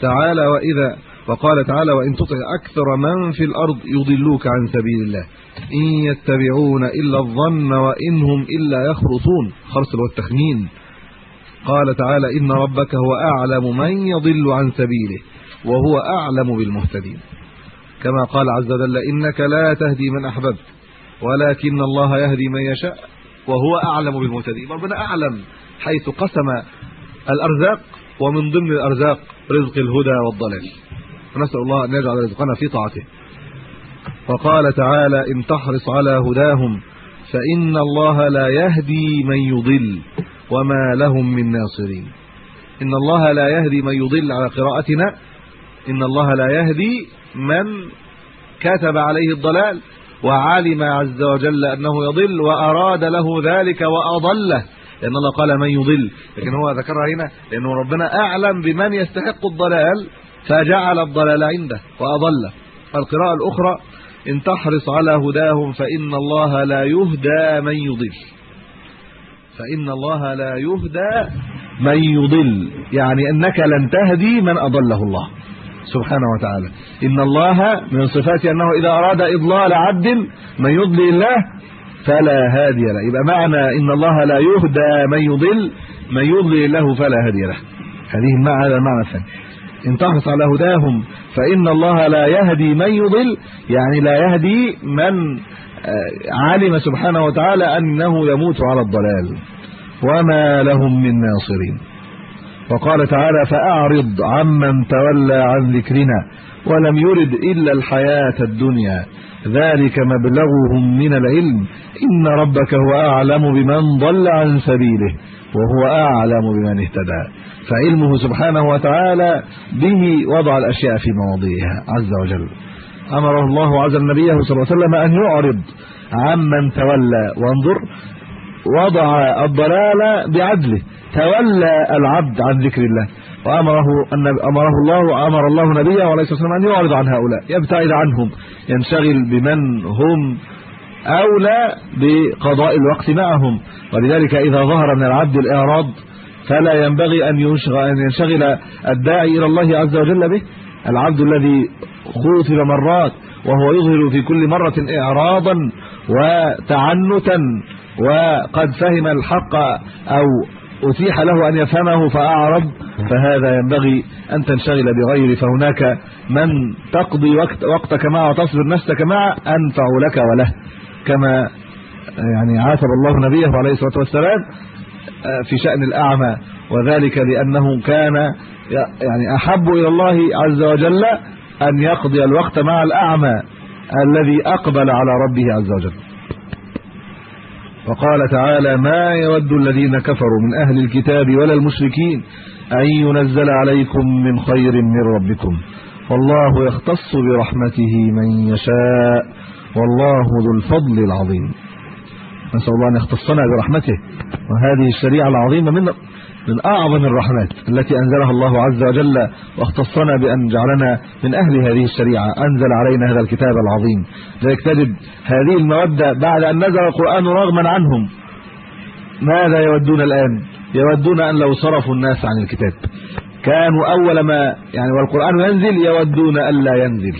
تعالى وإذا وقال تعالى وإن تطع أكثر من في الأرض يضلوك عن سبيل الله. إن يتبعون إلا الظن وانهم إلا يخرصون. خرص والتخمين قال تعالى إن ربك هو أعلم من يضل عن سبيله. وهو أعلم بالمهتدين. كما قال عز وجل إنك لا تهدي من أحببت ولكن الله يهدي من يشاء وهو أعلم بالمهتدين. ربنا أعلم حيث قسم الأرزاق ومن ضمن الأرزاق رزق الهدى والضلال. نسال الله أن يجعل رزقنا في طاعته. وقال تعالى إن تحرص على هداهم فإن الله لا يهدي من يضل وما لهم من ناصرين. إن الله لا يهدي من يضل على قراءتنا إن الله لا يهدي من كتب عليه الضلال وعلم عز وجل أنه يضل وأراد له ذلك وأضله. لأن الله قال من يضل. لكن هو ذكرها هنا لأنه ربنا أعلم بمن يستحق الضلال فجعل الضلال عنده وأضله. القراءة الأخرى إن تحرص على هداهم فإن الله لا يهدى من يضل. فإن الله لا يهدى من يضل. يعني أنك لن تهدي من أضله الله. سبحانه وتعالى. إن الله من صفاته أنه إذا أراد إضلال عبد من يضلل الله فلا هادي له. يبقى معنى إن الله لا يهدى من يضل من يضلل له فلا هادي له. هذه المعنى هذا المعنى الثاني. إن تحرص على هداهم فإن الله لا يهدي من يضل يعني لا يهدي من علم سبحانه وتعالى أنه يموت على الضلال. وما لهم من ناصرين. وقال تعالى فأعرض عمن تولى عن ذكرنا ولم يرد إلا الحياة الدنيا ذلك مبلغهم من العلم إن ربك هو أعلم بمن ضل عن سبيله وهو أعلم بمن اهتدى فعلمه سبحانه وتعالى به وضع الأشياء في مواضعها عز وجل أمره الله عز النبي صلى الله عليه وسلم أن يعرض عمن تولى وانظر وضع الضلال بعدله. تولى العبد عن ذكر الله. وأمره ان أمره الله أمر الله نبيه عليه الصلاة والسلام أن يعرض عن هؤلاء يبتعد عنهم ينشغل بمن هم أولى بقضاء الوقت معهم. ولذلك إذا ظهر من العبد الإعراض فلا ينبغي أن ينشغل أن ينشغل الداعي إلى الله عز وجل به. العبد الذي خوثب مرات وهو يظهر في كل مرة اعراضا وتعنتا وقد فهم الحق أو أتيح له أن يفهمه فأعرض فهذا ينبغي أن تنشغل بغيره فهناك من تقضي وقت وقتك معه وتصبر نفسك معه أنفع لك وله. كما يعني عاتب الله نبيه عليه الصلاة والسلام في شأن الأعمى. وذلك لأنه كان يعني أحب إلى الله عز وجل أن يقضي الوقت مع الأعمى الذي أقبل على ربه عز وجل. وقال تعالى ما يود الذين كفروا من أهل الكتاب ولا المشركين أن ينزل عليكم من خير من ربكم والله يختص برحمته من يشاء والله ذو الفضل العظيم. نسأل الله أن يختصنا برحمته. وهذه الشريعة العظيمة من من أعظم الرحمات التي أنزلها الله عز وجل واختصنا بأن جعلنا من أهل هذه الشريعة أنزل علينا هذا الكتاب العظيم. ذلك تجد هذه المودة بعد أن نزل القرآن رغما عنهم. ماذا يودون الآن؟ يودون أن لو صرفوا الناس عن الكتاب. كانوا أول ما يعني والقرآن ينزل يودون ألا ينزل.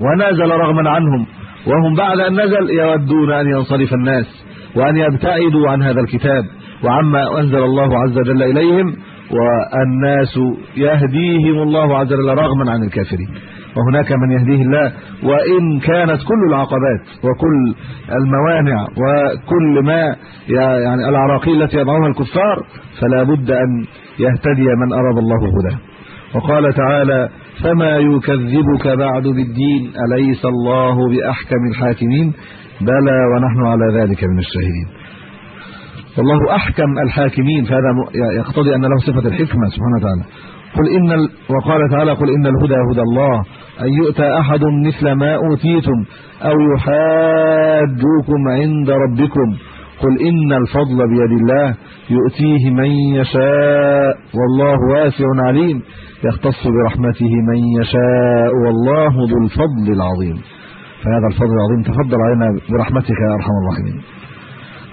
ونزل رغما عنهم. وهم بعد أن نزل يودون أن ينصرف الناس وأن يبتعدوا عن هذا الكتاب. وعما أنزل الله عز وجل إليهم والناس يهديهم الله عز وجل رغما عن الكافرين. وهناك من يهديه الله وإن كانت كل العقبات وكل الموانع وكل ما يعني العراقيل التي يضعها الكفار فلا بد أن يهتدي من أراد الله هداه. وقال تعالى فما يكذبك بعد بالدين أليس الله بأحكم الحاكمين؟ بلى ونحن على ذلك من الشاهدين. والله أحكم الحاكمين فهذا يقتضي أن له صفة الحكمة سبحانه وتعالى. قل ال... وقال تعالى قل إن الهدى هدى الله أن يؤتى أحد مثل ما أوتيتم أو يحاجوكم عند ربكم. قل إن الفضل بيد الله يؤتيه من يشاء والله واسع عليم. يختص برحمته من يشاء والله ذو الفضل العظيم. فهذا الفضل العظيم تفضل علينا برحمتك يا أرحم الراحمين.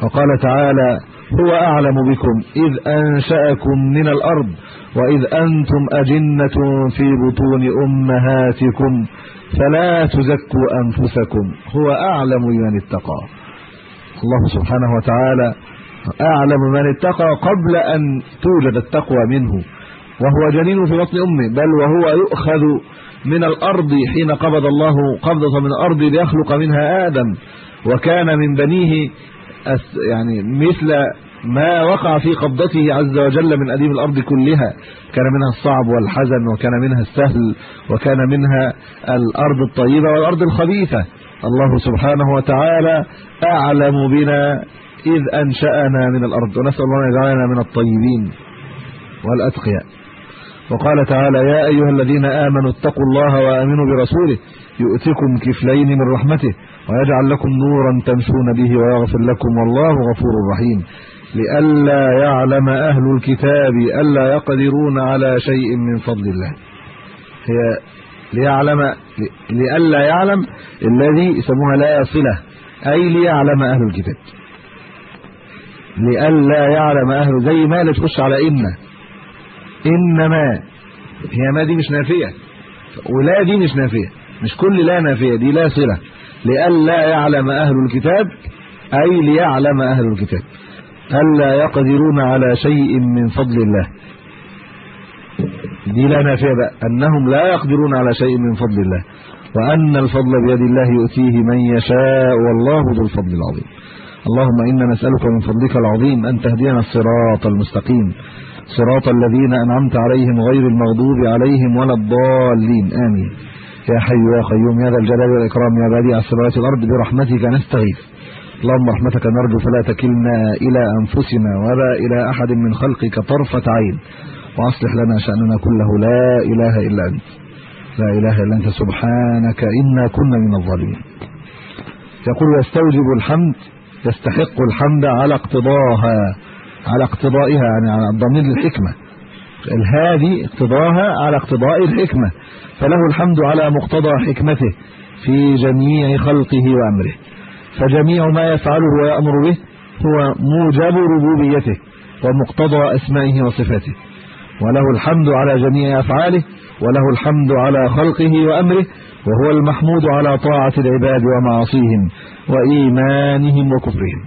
وقال تعالى هو أعلم بكم. إذ أنشأكم من الأرض وإذ أنتم أجنة في بطون أمهاتكم فلا تزكوا أنفسكم. هو أعلم من اتقى. الله سبحانه وتعالى أعلم من اتقى قبل أن توجد التقوى منه. وهو جنين في بطن أمه بل وهو يؤخذ من الأرض حين قبض الله قبضة من الأرض ليخلق منها آدم وكان من بنيه يعني مثل ما وقع في قبضته عز وجل من اديم الأرض كلها. كان منها الصعب والحزن وكان منها السهل وكان منها الأرض الطيبة والأرض الخبيثة. الله سبحانه وتعالى أعلم بنا إذ أنشأنا من الأرض. ونسأل الله أن يجعلنا من الطيبين والأتقياء. وقال تعالى يا أيها الذين آمنوا اتقوا الله وآمنوا برسوله يؤتكم كفلين من رحمته ويجعل لكم نورا تمشون به ويغفر لكم والله غفور رحيم. لئلا يعلم أهل الكتاب ألا يقدرون على شيء من فضل الله. هي ليعلم لئلا يعلم الذي يسموها لا صلة أي ليعلم أهل الكتاب. لئلا يعلم أهل زي ما لا تخش على إن. إنما هي ما دي مش نافية. ولا دي مش نافية. مش كل لا نافية دي لا صلة. لئلا يعلم أهل الكتاب أي ليعلم أهل الكتاب. الا يقدرون على شيء من فضل الله؟ دي لا نافية بقى. أنهم لا يقدرون على شيء من فضل الله. وأن الفضل بيد الله يؤتيه من يشاء والله ذو الفضل العظيم. اللهم إنا نسألك من فضلك العظيم أن تهدينا الصراط المستقيم. صراط الذين أنعمت عليهم غير المغضوب عليهم ولا الضالين. آمين. يا حي يا قيوم يا ذا الجلال والإكرام يا بديع السماوات والارض برحمتك نستغيث. اللهم رحمتك نرجو فلا تكلنا إلى أنفسنا ولا إلى أحد من خلقك طرفة عين. وأصلح لنا شأننا كله لا إله إلا أنت. لا إله إلا أنت سبحانك إنا كنا من الظالمين. يقول يستوجب الحمد يستحق الحمد على اقتضاها على اقتضائها يعني على ضمير الحكمة. الهادي اقتضاها على اقتضاء الحكمة. فله الحمد على مقتضى حكمته في جميع خلقه وأمره. فجميع ما يفعله ويأمر به هو موجب ربوبيته ومقتضى أسمائه وصفاته. وله الحمد على جميع أفعاله وله الحمد على خلقه وأمره وهو المحمود على طاعة العباد ومعاصيهم وإيمانهم وكفرهم.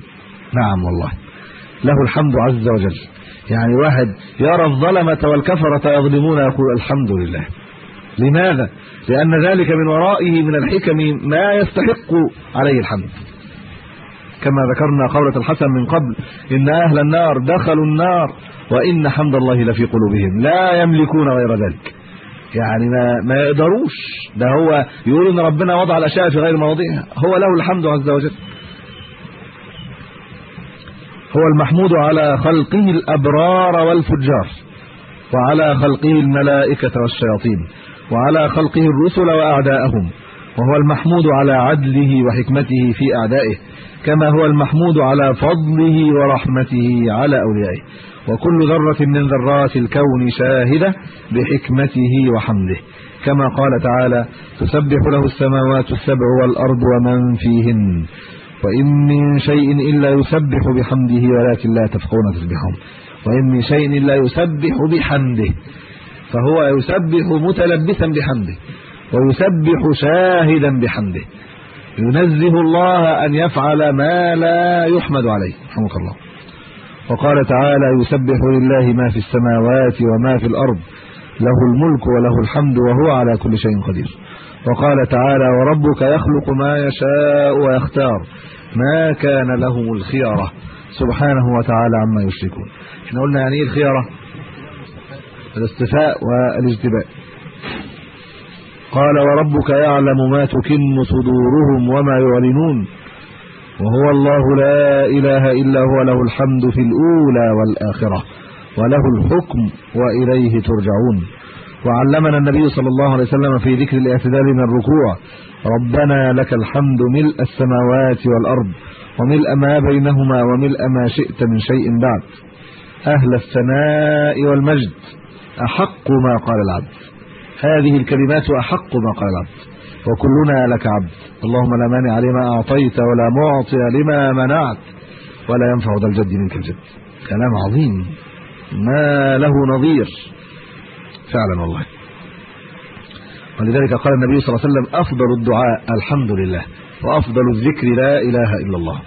نعم والله. له الحمد عز وجل. يعني واحد يرى الظلمه والكفرة يظلمون يقول الحمد لله. لماذا؟ لأن ذلك من ورائه من الحكم ما يستحق عليه الحمد. كما ذكرنا قولة الحسن من قبل إن أهل النار دخلوا النار وإن حمد الله لفي قلوبهم. لا يملكون غير ذلك. يعني ما ما يقدروش. ده هو يقول إن ربنا وضع الأشياء في غير مواضعها هو له الحمد عز وجل. هو المحمود على خلقه الأبرار والفجار وعلى خلقه الملائكة والشياطين. وعلى خلقه الرسل وأعداءهم وهو المحمود على عدله وحكمته في أعدائه كما هو المحمود على فضله ورحمته على أوليائه. وكل ذرة من ذرات الكون شاهدة بحكمته وحمده. كما قال تعالى تسبح له السماوات السبع والأرض ومن فيهن. وإن من شيء إلا يسبح بحمده ولكن لا تفقهون تسبحهم وإن من شيء إلا يسبح بحمده. فهو يسبح متلبسا بحمده ويسبح شاهدا بحمده. ينزه الله أن يفعل ما لا يحمد عليه. رحمك الله. وقال تعالى يسبح لله ما في السماوات وما في الأرض له الملك وله الحمد وهو على كل شيء قدير. وقال تعالى وربك يخلق ما يشاء ويختار. ما كان لهم الخيره سبحانه وتعالى عما يشركون. إحنا قلنا يعني إيه الخيره الاصطفاء والاجتباء. قال وربك يعلم ما تكن صدورهم وما يعلنون وهو الله لا إله إلا هو له الحمد في الأولى والآخرة وله الحكم وإليه ترجعون. وعلمنا النبي صلى الله عليه وسلم في ذكر الاعتدال من الركوع ربنا لك الحمد ملء السماوات والأرض وملء ما بينهما وملء ما شئت من شيء بعد. أهل الثناء والمجد. أحق ما قال العبد. هذه الكلمات أحق ما قال العبد. وكلنا لك عبد. اللهم لا مانع لما أعطيت ولا معطي لما منعت ولا ينفع ذا الجد منك الجد. كلام عظيم. ما له نظير. فعلا والله. ولذلك قال النبي صلى الله عليه وسلم أفضل الدعاء الحمد لله وأفضل الذكر لا إله إلا الله.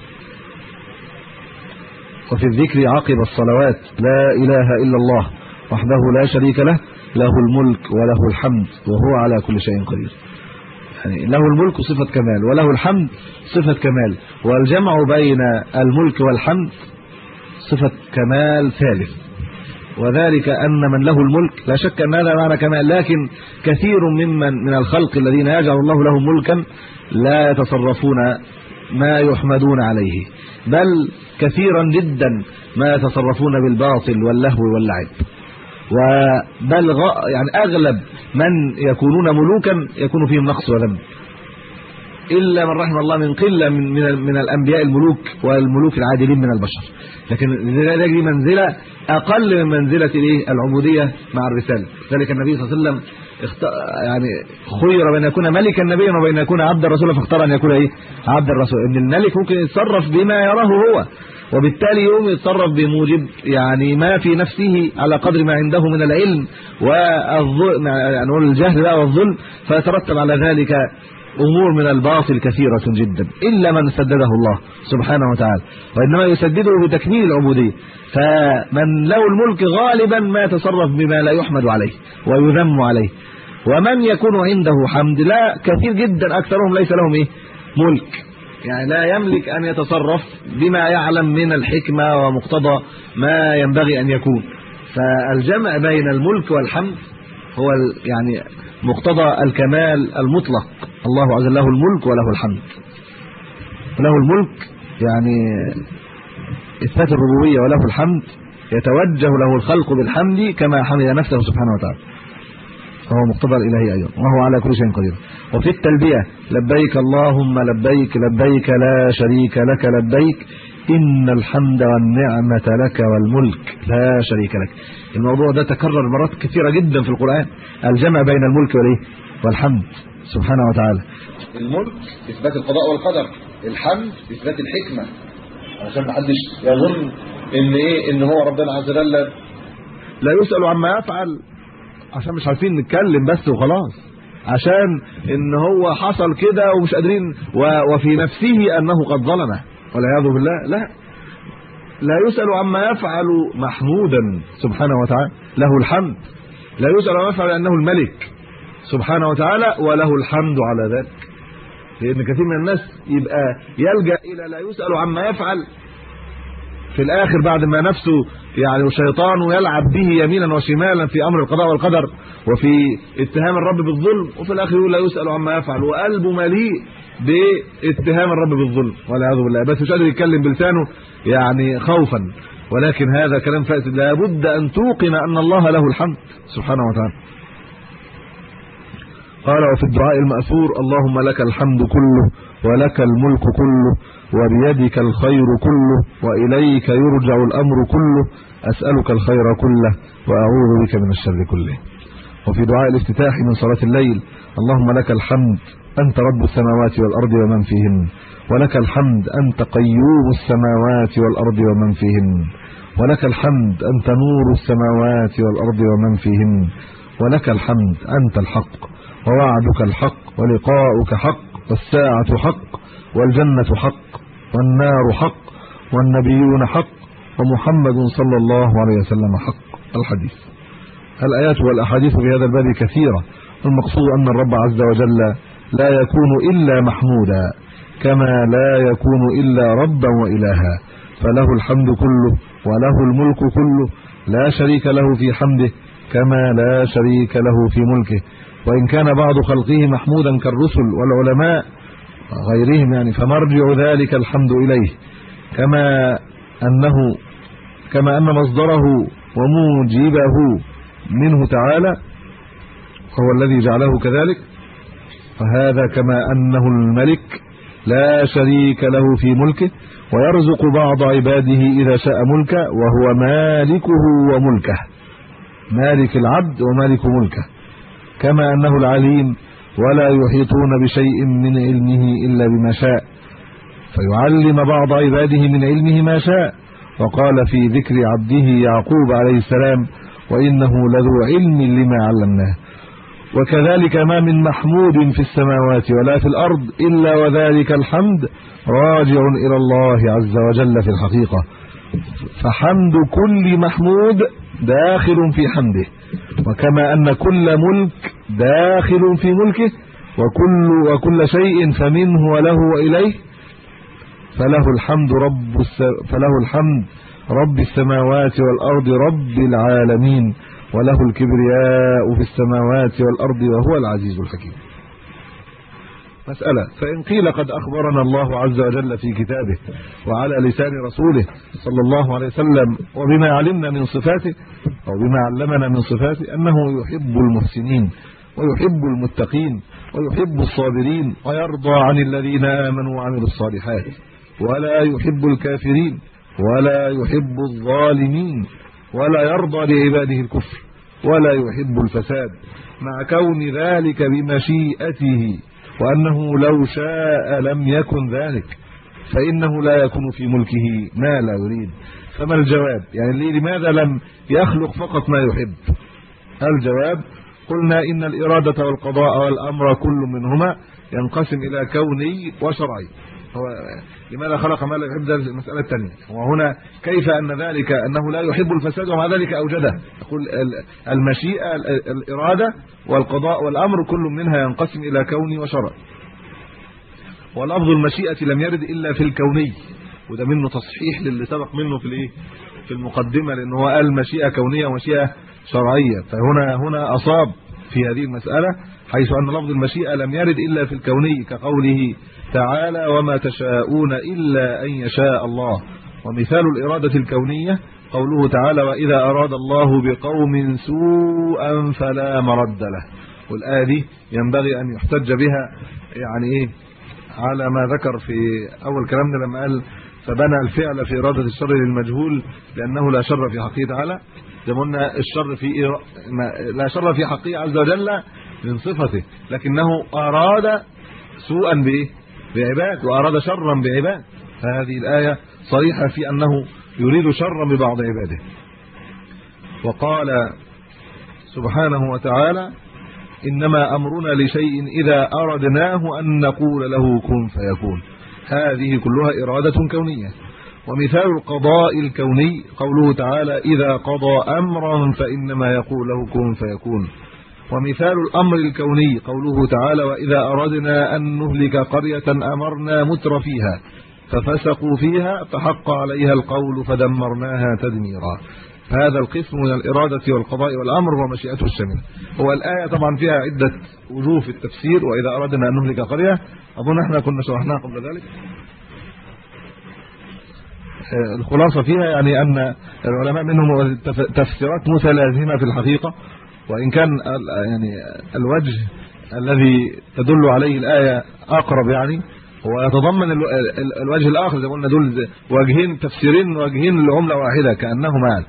وفي الذكر عقب الصلوات لا إله إلا الله. وحده لا شريك له له الملك وله الحمد وهو على كل شيء قدير. يعني له الملك صفة كمال وله الحمد صفة كمال. والجمع بين الملك والحمد صفة كمال ثالث. وذلك أن من له الملك لا شك أن هذا معنى كمال لكن كثير ممن من الخلق الذين يجعل الله لهم ملكا لا يتصرفون ما يحمدون عليه. بل كثيرا جدا ما يتصرفون بالباطل واللهو واللعب. وبل يعني أغلب من يكونون ملوكا يكون فيهم نقص وذنب. إلا من رحم الله من قلة من من, من الأنبياء الملوك والملوك العادلين من البشر. لكن ذلك دي منزلة أقل من منزلة الايه العبودية مع الرساله ذلك النبي صلى الله عليه وسلم اخت... يعني خير بين يكون ملكا نبيا وبين يكون عبد الرسول فاختار أن يكون إيه؟ عبد الرسول. إن الملك ممكن يتصرف بما يراه هو. وبالتالي يوم يتصرف بموجب يعني ما في نفسه على قدر ما عنده من العلم والظلم يعني نقول الجهل بقى والظلم فيترتب على ذلك أمور من الباطل كثيرة جدا إلا من سدده الله سبحانه وتعالى وإنما يسدده بتكميل العبودية. فمن له الملك غالبا ما يتصرف بما لا يحمد عليه ويذم عليه. ومن يكون عنده حمد لا كثير جدا أكثرهم ليس لهم إيه؟ ملك. يعني لا يملك أن يتصرف بما يعلم من الحكمة ومقتضى ما ينبغي أن يكون. فالجمع بين الملك والحمد هو يعني مقتضى الكمال المطلق. الله عز وجل له الملك وله الحمد. له الملك يعني إثبات الربوبية وله الحمد. يتوجه له الخلق بالحمد كما حمد نفسه سبحانه وتعالى. فهو مقتضى الإلهي أيضا وهو على كل شيء قدير. وفي التلبية لبيك اللهم لبيك لبيك لا شريك لك لبيك إن الحمد والنعمة لك والملك لا شريك لك. الموضوع ده تكرر مرات كثيرة جدا في القرآن. الجمع بين الملك والإيه؟ والحمد. سبحانه وتعالى. الملك إثبات القضاء والقدر. الحمد إثبات الحكمة. عشان ما حدش يظن إن إيه؟ إن هو ربنا عز وجل. لا يسأل عما يفعل. عشان مش عارفين نتكلم بس وخلاص. عشان إن هو حصل كده ومش قادرين وفي نفسه أنه قد ظلمه. والعياذ بالله. لا. لا يسأل عما يفعل محمودا سبحانه وتعالى. له الحمد. لا يسأل عما يفعل أنه الملك سبحانه وتعالى وله الحمد على ذلك. لأن كثير من الناس يبقى يلجأ إلى لا يسأل عما يفعل في الآخر بعد ما نفسه يعني وشيطانه يلعب به يمينا وشمالا في أمر القضاء والقدر وفي اتهام الرب بالظلم وفي الآخر يقول لا يسأل عما يفعل وقلبه مليء باتهام الرب بالظلم والعياذ بالله. بس مش قادر يتكلم بلسانه يعني خوفا ولكن هذا كلام فاسد. لابد أن توقن أن الله له الحمد سبحانه وتعالى. قال وفي الدعاء المأثور اللهم لك الحمد كله ولك الملك كله وبيدك الخير كله وإليك يرجع الأمر كله. أسألك الخير كله وأعوذ بك من الشر كله. وفي دعاء الافتتاح من صلاة الليل اللهم لك الحمد أنت رب السماوات والأرض ومن فيهن. ولك الحمد أنت قيوم السماوات والأرض ومن فيهن. ولك الحمد أنت نور السماوات والأرض ومن فيهن. ولك الحمد أنت الحق ووعدك الحق ولقاؤك حق والساعة حق والجنة حق. والنار حق والنبيون حق ومحمد صلى الله عليه وسلم حق. الحديث. الآيات والأحاديث في هذا الباب كثيرة. والمقصود أن الرب عز وجل لا يكون إلا محمودا كما لا يكون إلا ربا وإلها. فله الحمد كله وله الملك كله لا شريك له في حمده كما لا شريك له في ملكه. وإن كان بعض خلقه محمودا كالرسل والعلماء غيرهم يعني فمرجع ذلك الحمد إليه. كما أنه كما أن مصدره وموجبه منه تعالى هو الذي جعله كذلك فهذا كما أنه الملك لا شريك له في ملكه ويرزق بعض عباده إذا شاء ملكه وهو مالكه وملكه. مالك العبد ومالك ملكه. كما أنه العليم ولا يحيطون بشيء من علمه إلا بما شاء. فيعلم بعض عباده من علمه ما شاء. وقال في ذكر عبده يعقوب عليه السلام وإنه لذو علم لما علمناه. وكذلك ما من محمود في السماوات ولا في الأرض إلا وذلك الحمد راجع إلى الله عز وجل في الحقيقة. فحمد كل محمود داخل في حمده. وكما أن كل ملك داخل في ملكه وكل وكل شيء فمنه وله وإليه فله الحمد رب فله الحمد رب السماوات والأرض رب العالمين وله الكبرياء في السماوات والأرض وهو العزيز الحكيم. مسألة. فإن قيل قد أخبرنا الله عز وجل في كتابه وعلى لسان رسوله صلى الله عليه وسلم وبما علمنا من صفاته أو بما علمنا من صفاته أنه يحب المحسنين ويحب المتقين ويحب الصابرين ويرضى عن الذين آمنوا وعملوا الصالحات ولا يحب الكافرين ولا يحب الظالمين ولا يرضى لعباده الكفر ولا يحب الفساد مع كون ذلك بمشيئته. وأنه لو شاء لم يكن ذلك فإنه لا يكون في ملكه ما لا يريد. فما الجواب؟ يعني لماذا لم يخلق فقط ما يحب؟ الجواب؟ قلنا إن الإرادة والقضاء والأمر كل منهما ينقسم إلى كوني وشرعي. لماذا خلق ما لا يحب المساله الثانية وهنا كيف أن ذلك أنه لا يحب الفساد ومع ذلك أوجده؟ يقول المشيئة الإرادة والقضاء والأمر كل منها ينقسم إلى كوني وشرعي ولفظ المشيئة لم يرد إلا في الكوني. وده منه تصحيح للي سبق منه في الإيه؟ في المقدمة لأن هو قال مشيئة كونية ومشيئة شرعية. فهنا هنا أصاب في هذه المسألة حيث أن لفظ المشيئة لم يرد إلا في الكوني كقوله تعالى وما تشاءون إلا أن يشاء الله. ومثال الإرادة الكونية قوله تعالى وإذا أراد الله بقوم سوءا فلا مرد له. والايه دي ينبغي أن يحتج بها يعني إيه؟ على ما ذكر في أول كلامنا لما قال فبنى الفعل في إرادة الشر للمجهول لأنه لا شر في حقه تعالى. زي ما قلنا الشر في لا شر في حقه عز وجل من صفته لكنه أراد سوءا بإيه؟ بعباد وأراد شرا بعباد. فهذه الآية صريحة في أنه يريد شرا ببعض عباده. وقال سبحانه وتعالى إنما أمرنا لشيء إذا أردناه أن نقول له كن فيكون. هذه كلها إرادة كونية. ومثال القضاء الكوني قوله تعالى إذا قضى امرا فإنما يقول له كن فيكون. ومثال الأمر الكوني قوله تعالى وإذا أردنا أن نهلك قرية أمرنا متر فيها ففسقوا فيها فحق عليها القول فدمرناها تدميرا. هذا القسم من الإرادة والقضاء والأمر ومشيئته الشامله هو الآية طبعا فيها عدة وجوه في التفسير وإذا أردنا أن نهلك قرية اظن إحنا كنا شرحناها قبل ذلك. الخلاصة فيها يعني أن العلماء منهم تفسيرات متلازمة في الحقيقة. وإن كان يعني الوجه الذي تدل عليه الآية أقرب يعني هو يتضمن الوجه الآخر زي ما قلنا دول وجهين تفسيرين وجهين لعملة واحدة كأنهما يعني.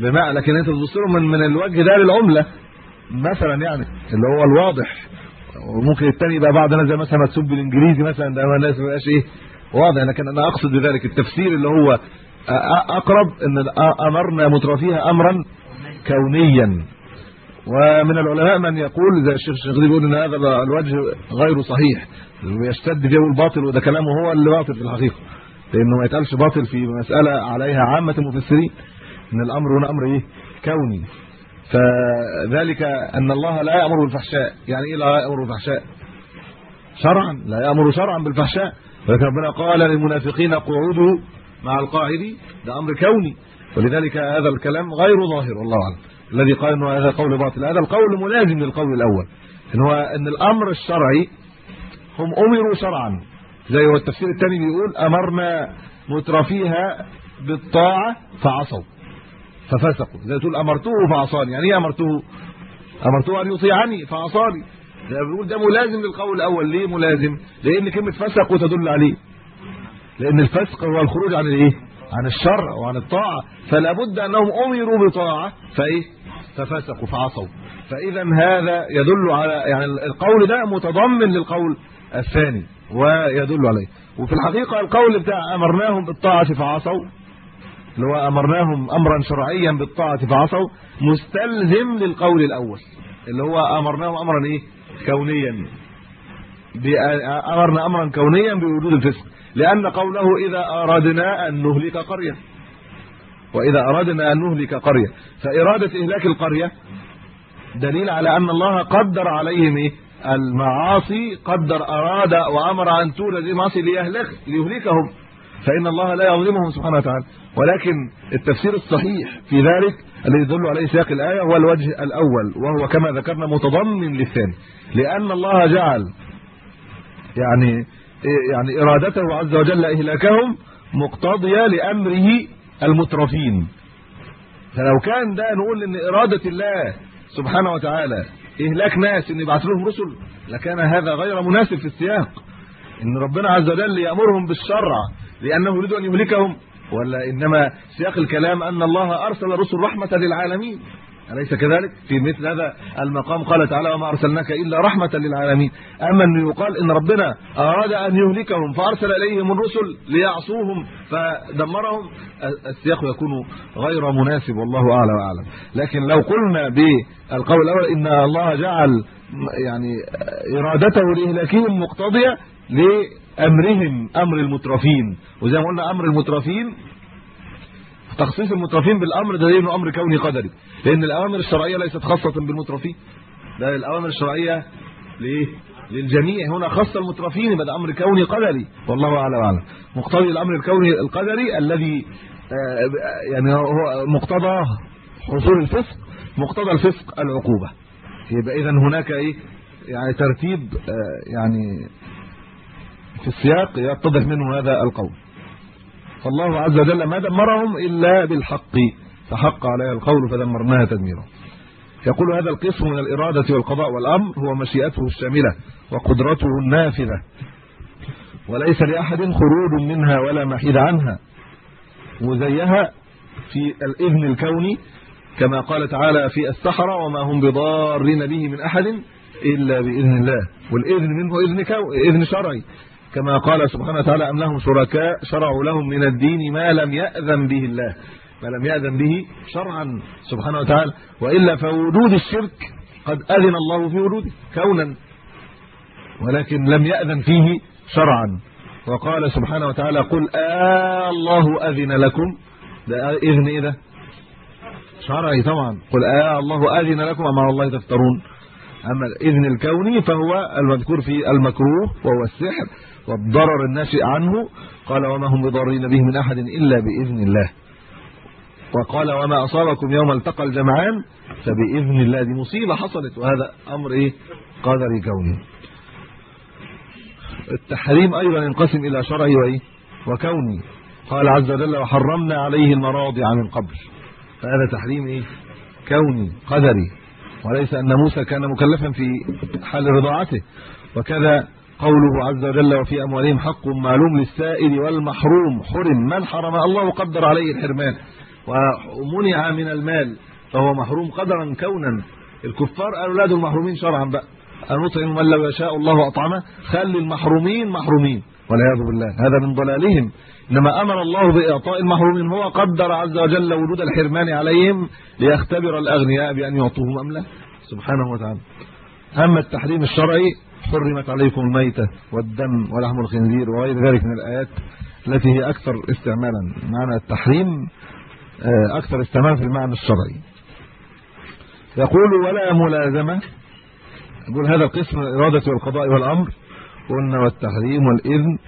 بمعنى لكن أنت تبص من من الوجه ده للعملة مثلا يعني اللي هو الواضح. وممكن الثاني يبقى بعض ناس زي مثلا تسب بالإنجليزي مثلا ده الناس ما يبقاش إيه واضح. لكن أنا أقصد بذلك التفسير اللي هو أقرب إن أمرنا مترفيها امرا كونيا. ومن العلماء من يقول زي الشيخ الشيخ بيقول إن هذا الوجه غير صحيح. ويشتد فيه الباطل وده كلامه هو اللي باطل في الحقيقة. لأنه ما يتقالش باطل في مسألة عليها عامة المفسرين إن الأمر هنا أمر إيه؟ كوني. فذلك أن الله لا يأمر بالفحشاء. يعني إيه لا يأمر بالفحشاء؟ شرعا. لا يأمر شرعا بالفحشاء. ولكن ربنا قال للمنافقين قعودوا مع القاعد ده أمر كوني. ولذلك هذا الكلام غير ظاهر والله أعلم. الذي قال إنه هذا قول باطل. هذا القول ملازم للقول الأول. إن هو إن الأمر الشرعي هم أمروا شرعا. زي هو التفسير الثاني بيقول أمرنا مترفيها بالطاعة فعصوا. ففسقوا. زي تقول أمرته فعصاني. يعني إيه أمرته؟ أمرته أن يطيعني فعصاني. ده بيقول ده ملازم للقول الأول. ليه ملازم؟ لأن كلمة فسق وتدل عليه. لأن الفسق هو الخروج عن الإيه؟ عن الشرع وعن الطاعة. فلا بد أنهم أمروا بطاعة. فإيه؟ ففسقوا فعصوا. فإذا هذا يدل على يعني القول ده متضمن للقول الثاني ويدل عليه. وفي الحقيقة القول بتاع أمرناهم بالطاعة فعصوا اللي هو أمرناهم أمرا شرعيا بالطاعة فعصوا مستلزم للقول الأول اللي هو أمرناهم أمرا إيه؟ كونيا. أمرنا أمرا كونيا بوجود الفسق لأن قوله إذا ارادنا أن نهلك قرية. وإذا أرادنا أن نهلك قرية فإرادة إهلاك القرية دليل على أن الله قدر عليهم إيه المعاصي قدر أراد وأمر أن تولد المعاصي ليهلك ليهلكهم. فإن الله لا يظلمهم سبحانه وتعالى. ولكن التفسير الصحيح في ذلك الذي يدل عليه سياق الآية هو الوجه الأول وهو كما ذكرنا متضمن للثاني. لأن الله جعل يعني يعني إرادته عز وجل إهلاكهم مقتضية لأمره المترفين. فلو كان ده نقول إن إرادة الله سبحانه وتعالى إهلاك ناس إن يبعث لهم رسل لكان هذا غير مناسب في السياق. إن ربنا عز وجل يأمرهم بالشرع لأنه يريد أن يهلكهم ولا إنما سياق الكلام أن الله أرسل رسل رحمة للعالمين. أليس كذلك؟ في مثل هذا المقام قال تعالى وما أرسلناك إلا رحمة للعالمين. أما ان يقال إن ربنا أراد أن يهلكهم فأرسل إليهم الرسل ليعصوهم فدمرهم. السياق يكون غير مناسب والله أعلى وأعلم. لكن لو قلنا بالقول الأول إن الله جعل يعني إرادته لإهلاكهم مقتضية لأمرهم أمر المترفين. وزي ما قلنا أمر المترفين تخصيص المترفين بالأمر ده انه أمر كوني قدري. لأن الأوامر الشرعية ليست خاصة بالمترفين. ده الأوامر الشرعية ليه؟ للجميع. هنا خاصه المترفين يبقى أمر كوني قدري. والله أعلم وأعلم. مقتضي الأمر الكوني القدري الذي يعني هو مقتضى حصول الفسق مقتضى الفسق العقوبة. يبقى اذا هناك إيه؟ يعني ترتيب يعني في السياق يتضح منه هذا القول. فالله عز وجل ما دمرهم إلا بالحق فحق عليها القول فدمرناها تدميرا. يقول هذا القسم من الإرادة والقضاء والأمر هو مشيئته الشاملة وقدرته النافذة. وليس لأحد خروج منها ولا محيد عنها. وزيها في الإذن الكوني كما قال تعالى في السحرة وما هم بضارين به من أحد إلا بإذن الله. والإذن منه إذن كو... إذن شرعي. كما قال سبحانه وتعالى أم لهم شركاء شرعوا لهم من الدين ما لم يأذن به الله ما لم يأذن به شرعا سبحانه وتعالى وإلا فوجود الشرك قد أذن الله في وجوده كونا ولكن لم يأذن فيه شرعا. وقال سبحانه وتعالى قل آه الله أذن لكم ده إذن إيه ده؟ شرعي طبعا قل آه الله أذن لكم أما الله تفترون. أما الإذن الكوني فهو المذكور في المكروه وهو السحر والضرر الناشئ عنه قال وما هم بضارين به من أحد إلا بإذن الله. وقال وما أصابكم يوم التقى الجمعان فبإذن الله. دي مصيبة حصلت وهذا أمر إيه؟ قدري كوني. التحريم أيضا ينقسم إلى شرعي وإيه؟ وكوني. قال عز وجل وحرمنا عليه المراضع من قبل. فهذا تحريم إيه؟ كوني قدري. وليس أن موسى كان مكلفا في حال رضاعته. وكذا قوله عز وجل وفي أموالهم حق معلوم للسائل والمحروم. حرم. من حرم؟ الله قدر عليه الحرمان. ومنع من المال فهو محروم قدرا كونا. الكفار قالوا لا دول محرومين شرعا بقى. نطعم من لو يشاء الله اطعمه خلي المحرومين محرومين. والعياذ بالله. هذا من ضلالهم. إنما أمر الله بإعطاء المحرومين. هو قدر عز وجل وجود الحرمان عليهم ليختبر الأغنياء بأن يعطوهم أم لا. سبحانه وتعالى. أما التحريم الشرعي حرمت عليكم الميتة والدم ولحم الخنزير وغير ذلك من الآيات التي هي أكثر استعمالا. معنى التحريم أكثر استعمالا في المعنى الشرعي. يقول ولا ملازمة. يقول هذا القسم الإرادة والقضاء والأمر. قلنا والتحريم والإذن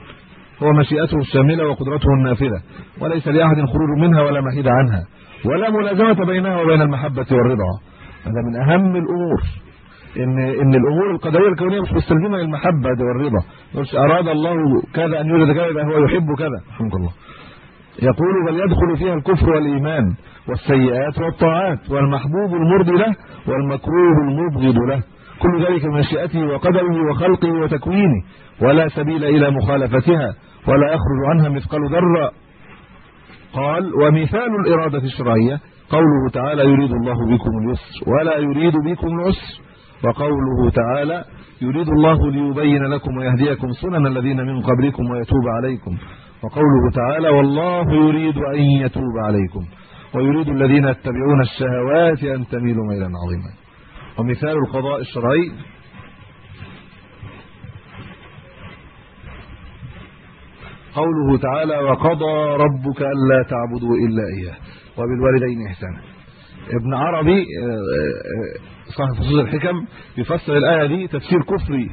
هو مشيئته الشاملة وقدرته النافذة وليس لأحد خروج منها ولا محيد عنها. ولا ملازمة بينها وبين المحبة والرضا. هذا من أهم الأمور. إن إن الأمور القدريه الكونية مش مستلزمة للمحبه والرضا. مش أراد الله كذا أن يوجد كذا هو يحب كذا. رحمك الله. يقول بل يدخل فيها الكفر والإيمان والسيئات والطاعات والمحبوب المرضي له والمكروه المبغض له. كل ذلك مشيئته وقدره وخلقه وتكوينه. ولا سبيل إلى مخالفتها ولا يخرج عنها مثقال ذرة. قال ومثال الإرادة الشرعية قوله تعالى يريد الله بكم اليسر ولا يريد بكم العسر. وقوله تعالى يريد الله ليبين لكم ويهديكم سنن الذين من قبلكم ويتوب عليكم. وقوله تعالى والله يريد أن يتوب عليكم. ويريد الذين يتبعون الشهوات أن تميلوا ميلا عظيما ومثال القضاء الشرعي قوله تعالى وقضى ربك ألا تعبدوا إلا إياه. وبالوالدين إحسانا. ابن عربي صاحب فصول الحكم يفسر الآية دي تفسير كفري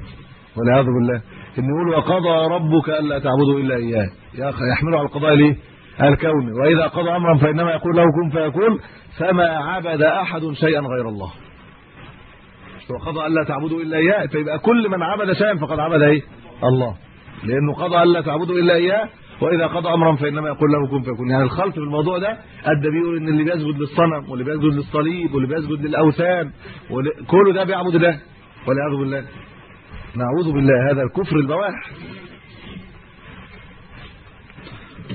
والعياذ بالله. إن يقول وقضى ربك ألا تعبدوا إلا إياه. يحمله على القضاء ليه؟ الكون. وإذا قضى أمرا فإنما يقول له كن فيكون. فما عبد أحد شيئا غير الله. وقضى ألا تعبدوا إلا إياه. فيبقى كل من عبد شيئا فقد عبد إيه؟ الله. لأنه قضى ألا تعبدوا إلا إياه وإذا قضى أمرا فإنما يقول له كن فيكون. يعني الخلط في الموضوع ده أدى بيقول إن اللي بيسجد للصنم واللي بيسجد للصليب واللي بيسجد للأوثان كل ده بيعبد الله والعياذ بالله. نعوذ بالله هذا الكفر البواح.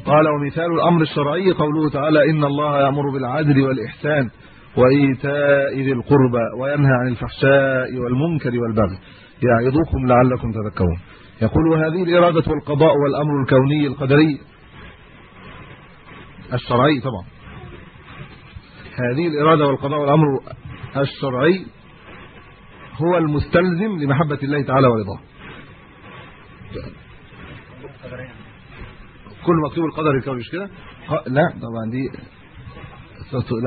قال ومثال الأمر الشرعي قوله تعالى إن الله يأمر بالعدل والإحسان وإيتاء ذي القربى وينهى عن الفحشاء والمنكر والبغي. يعظكم لعلكم تذكرون. يقول هذه الإرادة والقضاء والأمر الكوني القدري. الشرعي طبعا. هذه الإرادة والقضاء والأمر الشرعي هو المستلزم لمحبة الله تعالى ورضاه. كل مكتوب القدر الكوني مش كده؟ لا طبعا دي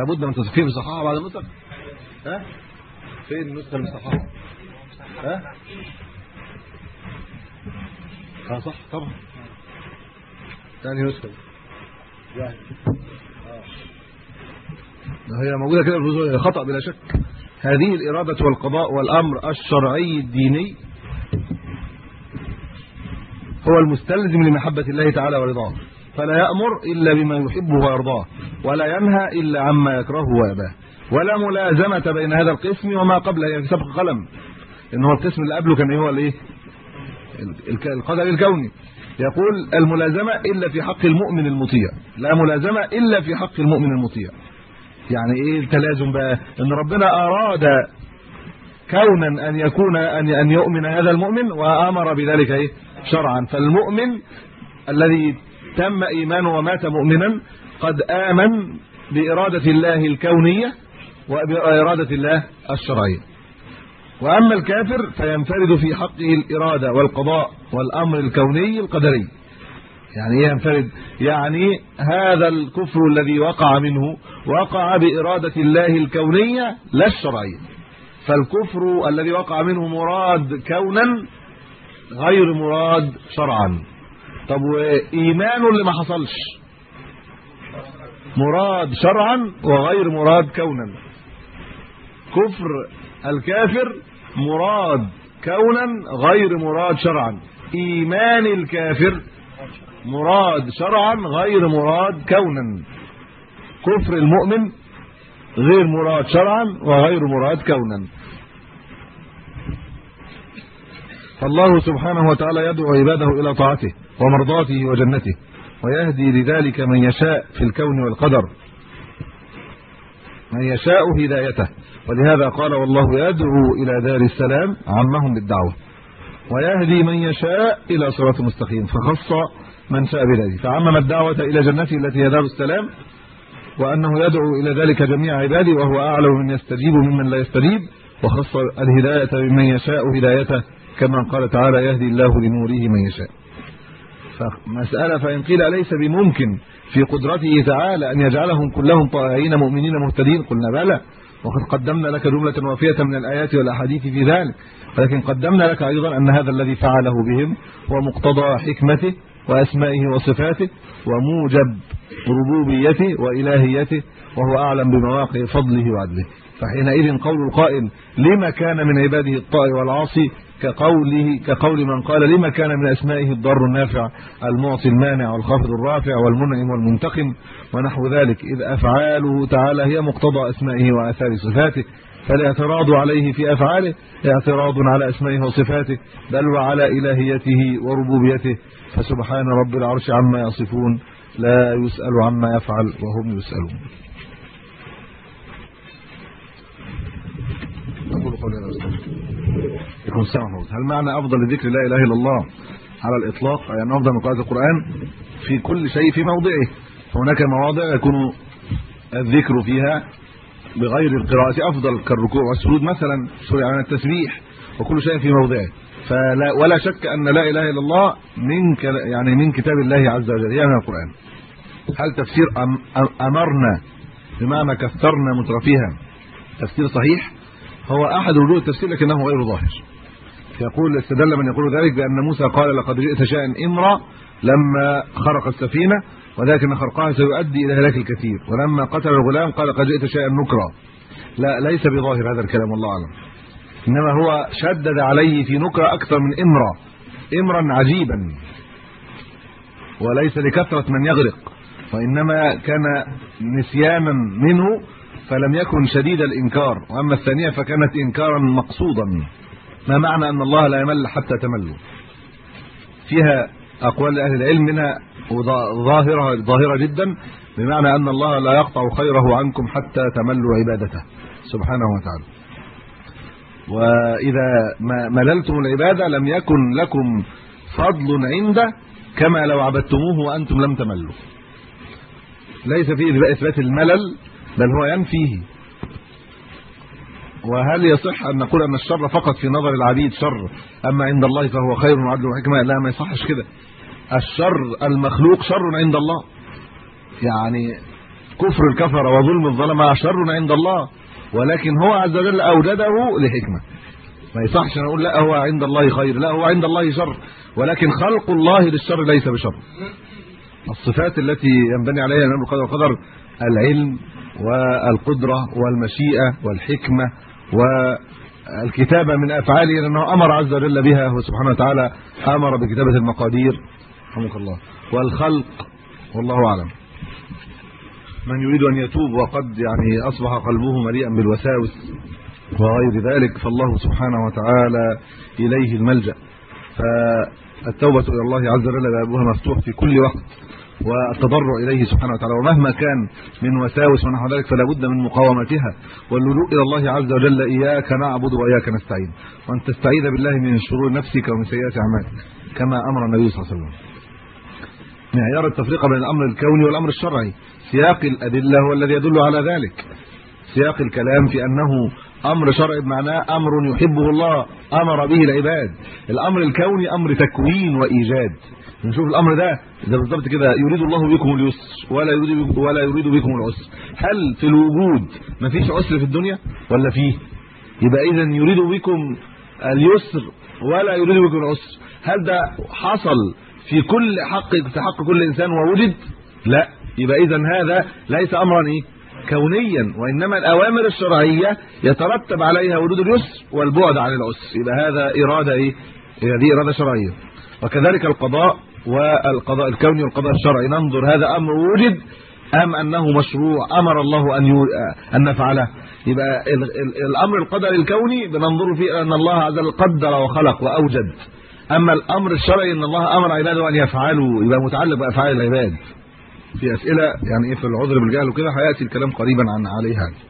لابد من تصحيح صحاحه بعد النسخ ها؟ فين النسخة المصححة؟ ها؟ آه صح؟ طبعا. ثاني نسخة. يعني هي موجودة كده في خطأ بلا شك. هذه الإرادة والقضاء والأمر الشرعي الديني هو المستلزم لمحبة الله تعالى ورضاه. فلا يأمر إلا بما يحبه ويرضاه ولا ينهى إلا عما يكرهه ويأباه. ولا ملازمة بين هذا القسم وما قبله. يعني سبق قلم إن هو القسم اللي قبله كان إيه؟ هو الإيه القدر الكوني. يقول الملازمة إلا في حق المؤمن المطيع. لا ملازمة إلا في حق المؤمن المطيع. يعني إيه التلازم بقى؟ إن ربنا أراد كونا أن يكون أن أن يؤمن هذا المؤمن وأمر بذلك إيه؟ شرعا. فالمؤمن الذي تم إيمانه ومات مؤمنا قد آمن بإرادة الله الكونية وبإرادة الله الشرعية. وأما الكافر فينفرد في حقه الإرادة والقضاء والأمر الكوني القدري. يعني إيه ينفرد يعني هذا الكفر الذي وقع منه وقع بإرادة الله الكونية لا الشرعية. فالكفر الذي وقع منه مراد كونا غير مراد شرعا. طب وإيمان اللي ما حصلش؟ مراد شرعا وغير مراد كونا. كفر الكافر مراد كونا غير مراد شرعا. إيمان الكافر مراد شرعا غير مراد كونا. كفر المؤمن غير مراد شرعا وغير مراد كونا. فالله سبحانه وتعالى يدعو عباده إلى طاعته ومرضاته وجنته ويهدي لذلك من يشاء في الكون والقدر. من يشاء هدايته. ولهذا قال والله يدعو إلى دار السلام عمهم بالدعوة. ويهدي من يشاء إلى صراط مستقيم. فخص من شاء بذلك. فعمم الدعوة إلى جنته التي هي دار السلام وأنه يدعو إلى ذلك جميع عباده وهو أعلم من يستجيب ممن لا يستجيب. وخص الهداية بمن يشاء هدايته كما قال تعالى يهدي الله لنوره من يشاء. فمسألة فإن قيل ليس بممكن في قدرته تعالى أن يجعلهم كلهم طائعين مؤمنين مهتدين. قلنا بلى وقد قدمنا لك جملة وافية من الآيات والأحاديث في ذلك ولكن قدمنا لك أيضا أن هذا الذي فعله بهم هو مقتضى حكمته وأسمائه وصفاته وموجب ربوبيته وإلهيته وهو أعلم بمواقع فضله وعدله. فحينئذ قول القائل لما كان من عباده الطائع والعاصي كقوله كقول من قال لما كان من أسمائه الضار النافع المعطي المانع والخافض الرافع والمنعم والمنتقم ونحو ذلك. إذ أفعاله تعالى هي مقتضى أسمائه وآثار صفاته فالاعتراض عليه في أفعاله اعتراض على أسمائه وصفاته بل وعلى إلهيته وربوبيته. فسبحان رب العرش عما يصفون لا يسأل عما يفعل وهم يسألون. أقول قولي هذا. يكون سامح هل معنى أفضل ذكر لا إله إلا الله على الإطلاق؟ يعني أفضل من قراءة القرآن في كل شيء في موضعه. هناك مواضع يكون الذكر فيها بغير القراءة أفضل كالركوع والسجود مثلا سوري عن التسبيح وكل شيء في موضعه. فلا ولا شك أن لا إله إلا الله من يعني من كتاب الله عز وجل يعني القرآن. هل تفسير أم أمرنا بمعنى كثرنا مترفيها تفسير صحيح؟ هو أحد وجوه التفسير لكنه غير ظاهر. يقول استدل من يقول ذلك بأن موسى قال لقد جئت شيئا إمرا لما خرق السفينة ولكن خرقها سيؤدي إلى هلاك الكثير. ولما قتل الغلام قال قد جئت شيئا نكرا. لا ليس بظاهر هذا الكلام والله أعلم. إنما هو شدد عليه في نكرة أكثر من إمرا. إمرا عجيبا. وليس لكثرة من يغرق. وإنما كان نسيانا منه فلم يكن شديد الإنكار. وأما الثانية فكانت إنكارا مقصودا. ما معنى أن الله لا يمل حتى تملوا؟ فيها أقوال أهل العلم منها ظاهره ظاهرة جدا بمعنى أن الله لا يقطع خيره عنكم حتى تملوا عبادته سبحانه وتعالى. وإذا مللتم العبادة لم يكن لكم فضل عنده كما لو عبدتموه وأنتم لم تملوا. ليس فيه اثبات الملل بل هو ينفيه. وهل يصح أن نقول أن الشر فقط في نظر العبيد شر؟ أما عند الله فهو خير وعدل وحكمة. لا ما يصحش كده. الشر المخلوق شر عند الله. يعني كفر الكفر وظلم الظلمه شر عند الله. ولكن هو عز وجل أوجده لحكمة. ما يصحش نقول لا هو عند الله خير. لا هو عند الله شر. ولكن خلق الله للشر ليس بشر. الصفات التي ينبني عليها الامر القدر والقدر العلم والقدرة والمشيئة والحكمة والكتابة من أفعاله لأنه أمر عز وجل بها هو سبحانه وتعالى أمر بكتابة المقادير. رحمك الله. والخلق والله أعلم. من يريد أن يتوب وقد يعني أصبح قلبه مليئا بالوساوس وغير ذلك فالله سبحانه وتعالى إليه الملجأ. فالتوبة إلى الله عز وجل بابها مفتوح في كل وقت. والتضرع إليه سبحانه وتعالى ومهما كان من وساوس ونحو ذلك فلا بد من مقاومتها. واللجوء إلى الله عز وجل إياك نعبد وإياك نستعين. وأن تستعيذ بالله من شرور نفسك ومن سيئات أعمالك كما أمر النبي صلى الله عليه وسلم. معيار التفريق بين الأمر الكوني والأمر الشرعي. سياق الأدلة هو الذي يدل على ذلك. سياق الكلام في أنه أمر شرعي بمعناه أمر يحبه الله أمر به العباد. الأمر الكوني أمر تكوين وإيجاد. نشوف الأمر ده. ده بالظبط كده يريد الله بكم اليسر ولا يريد ولا يريد بكم العسر. هل في الوجود مفيش عسر في الدنيا؟ ولا فيه؟ يبقى إذا يريد بكم اليسر ولا يريد بكم العسر. هل ده حصل في كل حق في حق كل إنسان ووجد؟ لا. يبقى إذا هذا ليس أمرا إيه؟ كونيا. وإنما الأوامر الشرعية يترتب عليها وجود اليسر والبعد عن العسر. يبقى هذا إرادة إيه؟ هذه إرادة شرعية. وكذلك القضاء والقضاء الكوني والقضاء الشرعي. ننظر هذا أمر وجد أم أنه مشروع أمر الله أن. أن نفعله. يبقى ال... ال... الأمر القدري الكوني بننظر فيه أن الله عز وجل قدر وخلق وأوجد. أما الأمر الشرعي أن الله أمر عباده أن يفعلوا يبقى متعلق بأفعال العباد. في أسئلة يعني إيه في العذر بالجهل وكده هيأتي الكلام قريبا عن عليها.